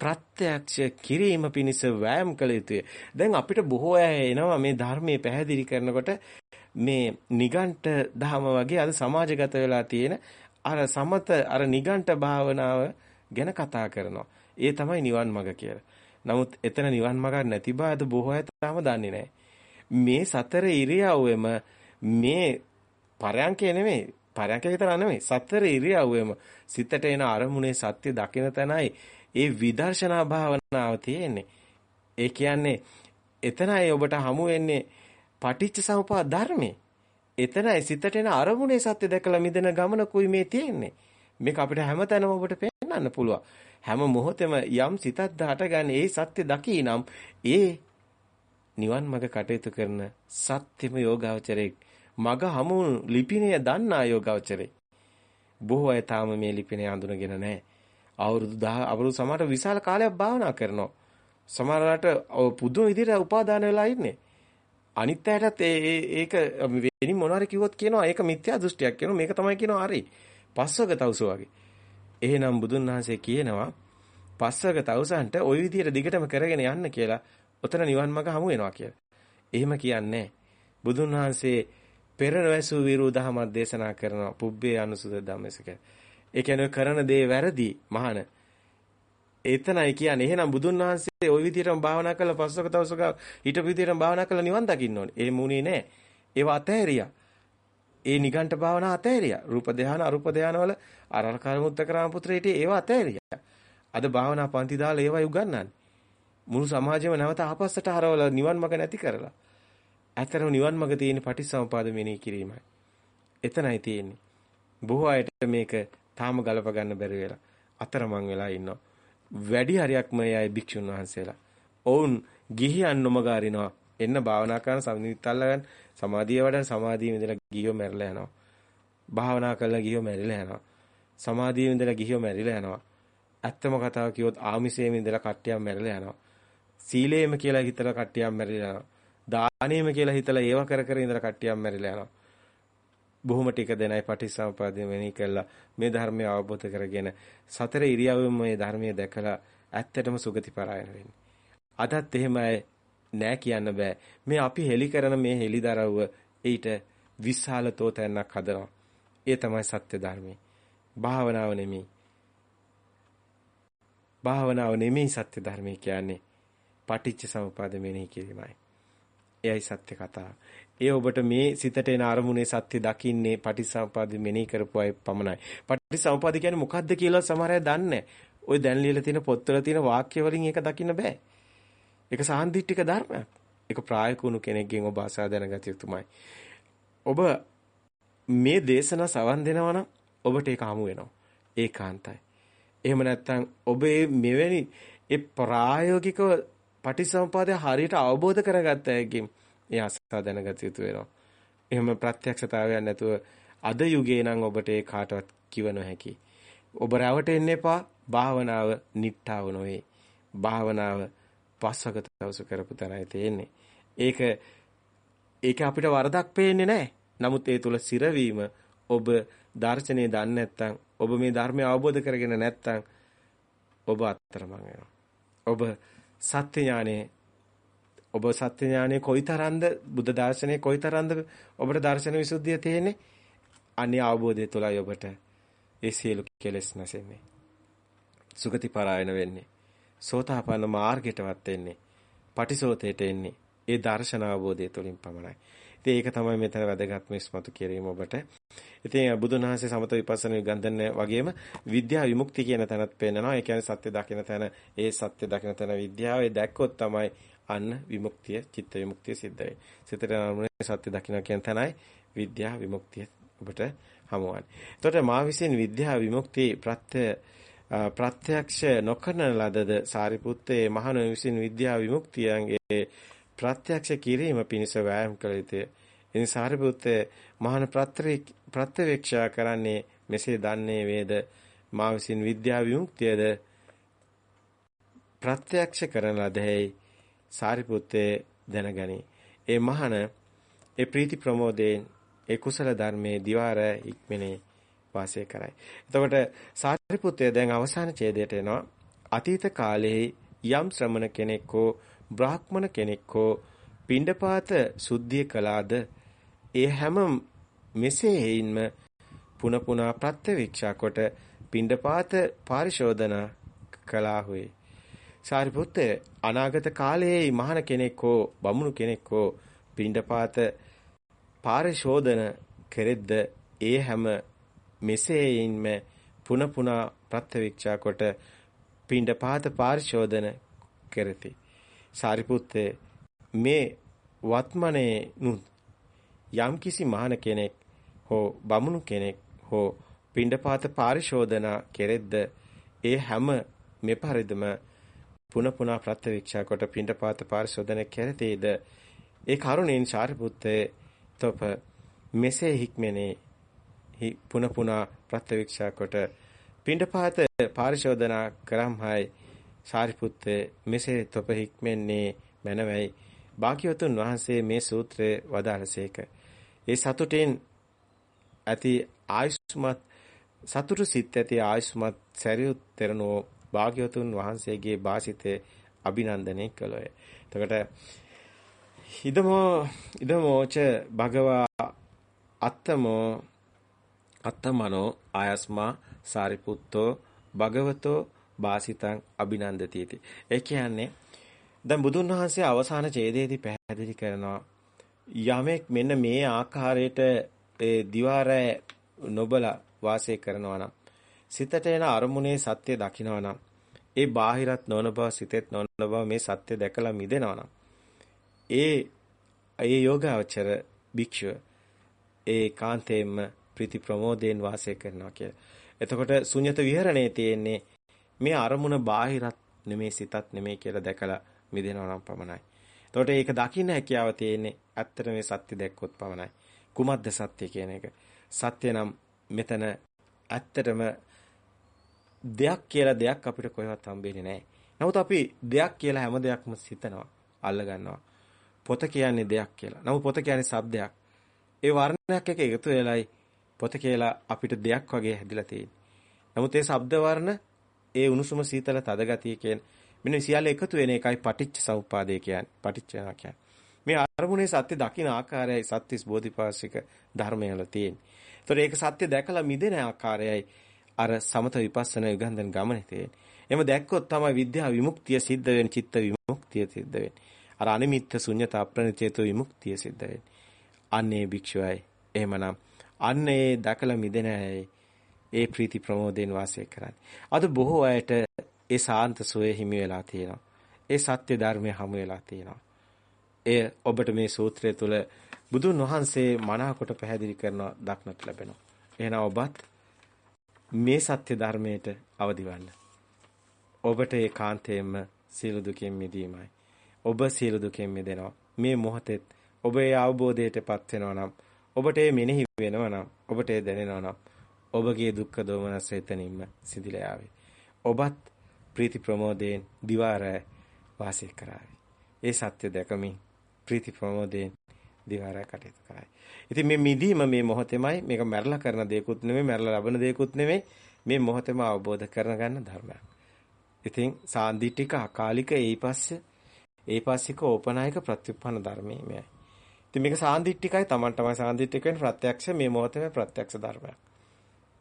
ප්‍රත්‍යක්ෂ කිරීම පිණිස වෑයම් කළ යුතුය. දැන් අපිට බොහෝ අය එනවා මේ ධර්මයේ පැහැදිලි කරනකොට මේ නිගණ්ඨ ධම වගේ අද සමාජගත වෙලා තියෙන අර සමත අර නිගණ්ඨ භාවනාව ගැන කතා කරනවා. ඒ තමයි නිවන් මඟ කියලා. නමුත් එතන නිවන් මාර්ග නැති බව අද බොහෝ අය තාම දන්නේ නැහැ. මේ සතර ඉරියව්වෙම මේ පරයන්කේ නෙමෙයි පරයන්කේ විතර නෙමෙයි සතර ඉරියව්වෙම සිතට එන අරමුණේ සත්‍ය දකින තැනයි ඒ විදර්ශනා භාවනාව තියෙන්නේ. ඒ කියන්නේ එතනයි ඔබට හමු වෙන්නේ පටිච්ච සමුප්පාද ධර්මයේ. එතනයි සිතට එන අරමුණේ සත්‍ය දැකලා මිදෙන ගමනකුයි මේ තියෙන්නේ. මේක අපිට හැමතැනම ඔබට පෙන්වන්න පුළුවන්. හැම මොහොතෙම යම් සිතක් හටගන්නේ ඒ සත්‍ය දකිනම් ඒ නිවන් මඟ කටයුතු කරන සත්‍යම යෝගාවචරයේ මග හමු ලිපිනය දන්නා යෝගාවචරේ බොහෝ අය තාම මේ ලිපිනය අඳුනගෙන නැහැ. අවුරුදු 10 අවුරුදු සමහර විශාල කාලයක් භාවනා කරනවා. සමහරකට පුදුම විදිහට උපාදාන වෙලා ඉන්නේ. අනිත් අයටත් ඒක වෙනින් මොනවාරි කිව්වොත් කියනවා ඒක මිත්‍යා දෘෂ්ටියක් කියනවා. මේක තමයි කියනවා හරි. පස්වග තවුස වගේ. එහෙනම් බුදුන් වහන්සේ කියනවා පස්වක තවුසන්ට ওই විදිහට දිගටම කරගෙන යන්න කියලා ඔතන නිවන් මඟ හමු වෙනවා කියලා. එහෙම කියන්නේ බුදුන් වහන්සේ පෙර නොඇසූ විරු දහමක් දේශනා කරනවා පුබ්බේ අනුසුද ධම්මසක. ඒ කියන්නේ කරන දේ වැරදි මහාන. එතනයි කියන්නේ එහෙනම් බුදුන් වහන්සේ ওই විදිහටම භාවනා කරලා පස්වක තවුසක හිටපු විදිහටම භාවනා කරලා නිවන් දකින්න ඕනේ. ඒ මුණේ නෑ. ඒව අතහැරියා. ඒ නිගණ්ඨ භාවනා අතෑරියා. රූප ධානය, අරූප ධානය වල අරහකාර මුත්තකරාම පුත්‍රයට ඒව අතෑරියා. අද භාවනා පන්ති දාලා ඒවයි උගන්වන්නේ. මුළු සමාජෙම නැවත ආපස්සට හරවලා නිවන් මඟ නැති කරලා. ඇත්තටම නිවන් මඟ තියෙන පටිච්චසමුපාද මෙනෙහි කිරීමයි. එතනයි තියෙන්නේ. බොහෝ අයට මේක තාම ගලප ගන්න බැරි වෙලා අතරමං වෙලා ඉන්නවා. වැඩි හරියක්ම ඒ අය භික්ෂුන් වහන්සේලා. ඔවුන් ගිහියන් නොමගාරිනවා. එන්න භාවනා කරන සම්නිත්තල්ල ගන්න සමාධිය වඩන සමාධියේ ඉඳලා ගිහියෝ මැරිලා යනවා. භාවනා කරලා ගිහියෝ මැරිලා යනවා. සමාධියේ ඉඳලා ගිහියෝ මැරිලා යනවා. ඇත්තම කතාව කිව්වොත් ආමිෂයේ ඉඳලා කට්ටියක් මැරිලා යනවා. සීලේම කියලා හිතලා කට්ටියක් මැරිලා යනවා. දානෙම කියලා හිතලා ඒව කර කර ඉඳලා කට්ටියක් මැරිලා යනවා. බොහොම ටික දෙනයි පටිච්චසමුප්පාදය වෙනී කළා මේ ධර්මය අවබෝධ කරගෙන සතර ඉරියව්වෙම මේ ධර්මය දැකලා ඇත්තටම සුගති පරායන වෙන්නේ. අදත් එහෙමයි නෑ කියන්න බෑ. මේ අපි හෙලි කරන මේ හෙලිදරව්ව ඊට විශාල තෝතැන්නක් හදනවා. ඒ තමයි සත්‍ය ධර්මයේ. භාවනාව නෙමෙයි. භාවනාව නෙමෙයි සත්‍ය ධර්මයේ කියන්නේ. පටිච්ච සමුප්පාද මෙනෙහි කිරීමයි. එයයි සත්‍ය කතාව. ඒ ඔබට මේ සිතට එන අරමුණේ සත්‍ය දකින්නේ පටිසම්පාද මෙනෙහි කරපු අය පමණයි. පටිසම්පාද කියන්නේ මොකද්ද කියලා සමහර අය දන්නේ ඔය දැන් ලියලා තියෙන පොත්වල තියෙන වාක්‍ය වලින් ඒක දකින්න බෑ. ඒක සාන්දිටික ධර්මයක්. ඒක ප්‍රායෝගික කෙනෙක්ගෙන් ඔබ අසා දැනගත යුතුමයි. ඔබ මේ දේශනා සවන් දෙනවා නම් ඔබට ඒක හමු වෙනවා. ඒකාන්තයි. එහෙම නැත්නම් ඔබේ මෙවැනි ඒ ප්‍රායෝගිකව පටිසම්පාදය හරියට අවබෝධ කරගත්ත අයගෙන් ඒ අසා දැනගත යුතු වෙනවා. එහෙම ප්‍රත්‍යක්ෂතාවයක් නැතුව අද යුගයේ නම් ඔබට ඒ කාටවත් කිව නොහැකි. ඔබ රැවටෙන්න එපා. භාවනාව නිට්ටාව නොවේ. භාවනාව පස්සක තවස කරපු තරයි තියෙන්නේ. ඒක ඒක අපිට වරදක් පේන්නේ නැහැ. නමුත් ඒ තුල සිරවීම ඔබ දර්ශනේ දන්නේ නැත්නම් ඔබ මේ ධර්මය අවබෝධ කරගෙන නැත්නම් ඔබ අතරමං වෙනවා. ඔබ සත්‍ය ඥානේ ඔබ සත්‍ය ඥානේ කොයිතරම්ද බුද්ධ දර්ශනේ කොයිතරම්ද ඔබට දර්ශන විසුද්ධිය තියෙන්නේ? අනේ අවබෝධය තුලයි ඔබට ඒ සියලු කෙලෙස් නැසෙන්නේ. සුගති පරායන වෙන්නේ. සෝතාපන්න මාර්ගයටවත් එන්නේ. පටිසෝතේට එන්නේ. ඒ දර්ශන අවබෝධය තුලින් පමණයි. ඉතින් ඒක තමයි මෙතන වැදගත්ම ඉස්මතු කිරීම ඔබට. ඉතින් බුදුන් වහන්සේ සමත විපස්සනා විගන්ධන වගේම විද්‍යා විමුක්තිය කියන තැනත් පෙන්නනවා. ඒ කියන්නේ සත්‍ය දකින තැන, ඒ සත්‍ය දකින තැන විද්‍යාව ඒ දැක්කොත් තමයි අන්න විමුක්තිය, චිත්ත විමුක්තිය සිද්ධ වෙන්නේ. සිතට අනුනේ සත්‍ය දකින්න කියන තැනයි විද්‍යා විමුක්තිය ඔබට හමුවන්නේ. එතකොට මා විසින් විද්‍යා විමුක්තිය ප්‍රත්‍ය ප්‍රත්‍යක්ෂ නොකරන ලදද සාරිපුත්තේ මහණ විසින් විද්‍යා විමුක්තියන්ගේ ප්‍රත්‍යක්ෂ කිරීම පිණිස වෑයම් කළ යුතුය. ඉතින් සාරිපුත්තේ මහණ ප්‍රත්‍යවේක්ෂා කරන්නේ මෙසේ දන්නේ වේද මා විසින් විද්‍යා විමුක්තියද ප්‍රත්‍යක්ෂ කරන ලදැයි සාරිපුත්තේ දැනගනි. ඒ මහණ ඒ ප්‍රීති ප්‍රමෝදයෙන් ඒ කුසල ධර්මයේ දිවාර ඉක්මනේ වාසය කරයි. එතකොට සාරිපුත්තය දැන් අවසාන ඡේදයට එනවා. අතීත කාලයේ යම් ශ්‍රමණ කෙනෙක් හෝ බ්‍රාහ්මණ කෙනෙක් හෝ පිණ්ඩපාත සුද්ධිය කළාද ඒ හැම මෙසේ හේින්ම පුන පුනා ප්‍රත්‍යවේක්ෂා කොට පිණ්ඩපාත පරිශෝධන කළාහුයි. සාරිපුත්තය අනාගත කාලයේ මහාන කෙනෙක් හෝ බමුණු කෙනෙක් හෝ පිණ්ඩපාත පරිශෝධන කෙරෙද්ද ඒ හැම මෙසේයින්ම පුන පුනා ප්‍රත්‍යවික්ෂා කොට පිණ්ඩපාත පරිශෝධන කෙරෙති. සාරිපුත්තේ මේ වත්මනේ නු යම්කිසි මහාන කෙනෙක් හෝ බමුණු කෙනෙක් හෝ පිණ්ඩපාත පරිශෝධනා කෙරෙද්ද ඒ හැම මෙපරිදම පුන පුනා ප්‍රත්‍යවික්ෂා කොට පිණ්ඩපාත පරිශෝධන කෙරෙතේද ඒ කරුණෙන් සාරිපුත්තේ තොප මෙසේ හික්මනේ පුන පුනා ප්‍රත්‍යවික්ෂා කොට පිණ්ඩපාත පාරිශෝධනා කරම්හයි සාරිපුත්තේ මෙසේ තොප හික්මෙන්නේ මැනවයි භාග්‍යවතුන් වහන්සේ මේ සූත්‍රය වදාළසේක. ඒ සතුටින් ඇති ආයුෂ්මත් සතුටු සිත් ඇති ආයුෂ්මත් සරියුත් තෙරණෝ භාග්‍යවතුන් වහන්සේගේ වාසිතේ අභිනන්දනය කළෝය. එතකොට ඉදමෝ ඉදමෝච භගවා අත්තමෝ අත්තමනෝ ආයස්මා සාරිපුත්තෝ භගවතෝ වාසිතං අභිනන්දතිති. ඒ කියන්නේ දැන් බුදුන් වහන්සේ අවසාන ඡේදයේදී පැහැදිලි කරනවා යමෙක් මෙන්න මේ ආකාරයට ඒ දිවාරය නොබලා වාසය කරනවා නම් සිතට එන අරමුණේ සත්‍ය දකිනවා නම් ඒ බාහිරත් නොවන බව සිතෙත් නොවන බව මේ සත්‍ය දැකලා මිදෙනවා නම් ඒ ඒ යෝගාවචර භික්ෂුව ඒ කාන්තේම ප්‍රීති ප්‍රමෝදයෙන් වාසය කරනවා කියලා. එතකොට ශුන්්‍යත විහරණේ තියෙන්නේ මේ අරමුණ බාහිරත් නෙමේ සිතත් නෙමේ කියලා දැකලා මිදෙනවා නම් පමණයි. එතකොට ඒක දකින්න හැකියාව තියෙන්නේ ඇත්තට මේ සත්‍ය දැක්කොත් පමණයි. කුමක්ද සත්‍ය කියන එක? සත්‍ය නම් මෙතන ඇත්තටම දෙයක් කියලා දෙයක් අපිට කොහෙවත් හම්බෙන්නේ නැහැ. නමුත් අපි දෙයක් කියලා හැම දෙයක්ම සිතනවා, අල්ල ගන්නවා. පොත කියන්නේ දෙයක් කියලා. නමුත් පොත කියන්නේ શબ્දයක්. ඒ වර්ණයක් එක එකතු වෙලයි පොත කියලා අපිට දෙයක් වගේ හැදිලා තියෙන්නේ. නමුත් ඒ ශබ්ද වර්ණ ඒ උණුසුම සීතල තද ගතිය කියන මෙන්න සියල්ල එකතු වෙන එකයි පටිච්ච සමුපාදය කියන්නේ. පටිච්ච වෙනවා කියන්නේ. මේ අරමුණේ සත්‍ය දකින ආකාරයයි සත්‍තිස් බෝධිපාශික ධර්මයල තියෙන්නේ. ඒතකොට ඒක සත්‍ය දැකලා මිදෙන ආකාරයයි අර සමත විපස්සනා යුගන්ධන් ගමනේ තියෙන්නේ. එම දැක්කොත් තමයි විද්‍යා විමුක්තිය සිද්ධ වෙන්නේ, චිත්ත විමුක්තිය සිද්ධ වෙන්නේ. අර අනිමිත්ත ශුන්‍යත අප්‍රණිතේතු විමුක්තිය සිද්ධ වෙන්නේ. අන්නේ භික්ෂුවයි. එහෙමනම් අන්න ඒ දකලා මිදෙන ඒ ප්‍රීති ප්‍රමෝදයෙන් වාසය කරන්නේ. අද බොහෝ අයට ඒ සාන්ත සෝය හිමි වෙලා තියෙනවා. ඒ සත්‍ය ධර්මය හමු වෙලා තියෙනවා. එය ඔබට මේ සූත්‍රය තුළ බුදුන් වහන්සේ මනාකොට පැහැදිලි කරනවා දක්නට ලැබෙනවා. එහෙනම් ඔබත් මේ සත්‍ය ධර්මයට අවදිවන්න. ඔබට ඒකාන්තයෙන්ම සියලු දුකෙන් මිදීමයි. ඔබ සියලු දුකෙන් මිදෙනවා. මේ මොහොතේ ඔබ ඒ අවබෝධයටපත් වෙනවා නම් ඔබට ඒ මෙනෙහි වෙනවා නම් ඔබට ඒ දැනෙනවා නම් ඔබගේ දුක්ඛ දෝමනස එතනින්ම සිදිලා යාවේ. ඔබත් ප්‍රීති ප්‍රමෝදයෙන් දිවාරය වාසය කරાવી. ඒ සත්‍ය දැකමින් ප්‍රීති ප්‍රමෝදයෙන් දිවාරය කටයුතු කරાવી. ඉතින් මේ මිදීම මේ මොහොතෙමයි මේක මැරලා කරන දෙයක්ුත් නෙමෙයි මැරලා ලබන දෙයක්ුත් නෙමෙයි මේ මොහොතේම අවබෝධ කරන ගන්න ධර්මයක්. ඉතින් සාන්දිටික අකාලික ඒපස්ස ඒපස්සික ඕපනායක ප්‍රතිඋප්පන්න ධර්මයේ මෙයයි. ඉතින් මේක සාන්දිටිකයි Taman තමයි සාන්දිටික වෙන ප්‍රත්‍යක්ෂ මේ මොහොතේම ප්‍රත්‍යක්ෂ ධර්මයක්.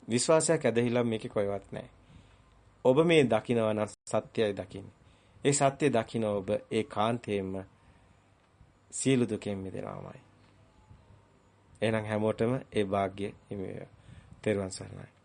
විශ්වාසයක් ඇදහිලා මේකේ කොයිවත් නැහැ. ඔබ මේ දකිනවා නම් සත්‍යයි දකින්නේ. ඒ සත්‍ය දකින්න ඔබ ඒ කාන්තේම සියලු දුකෙන් මිදෙනවාමයි. එහෙනම් හැමෝටම ඒ වාග්ය හිමි වේවා. තෙරුවන් සරණයි.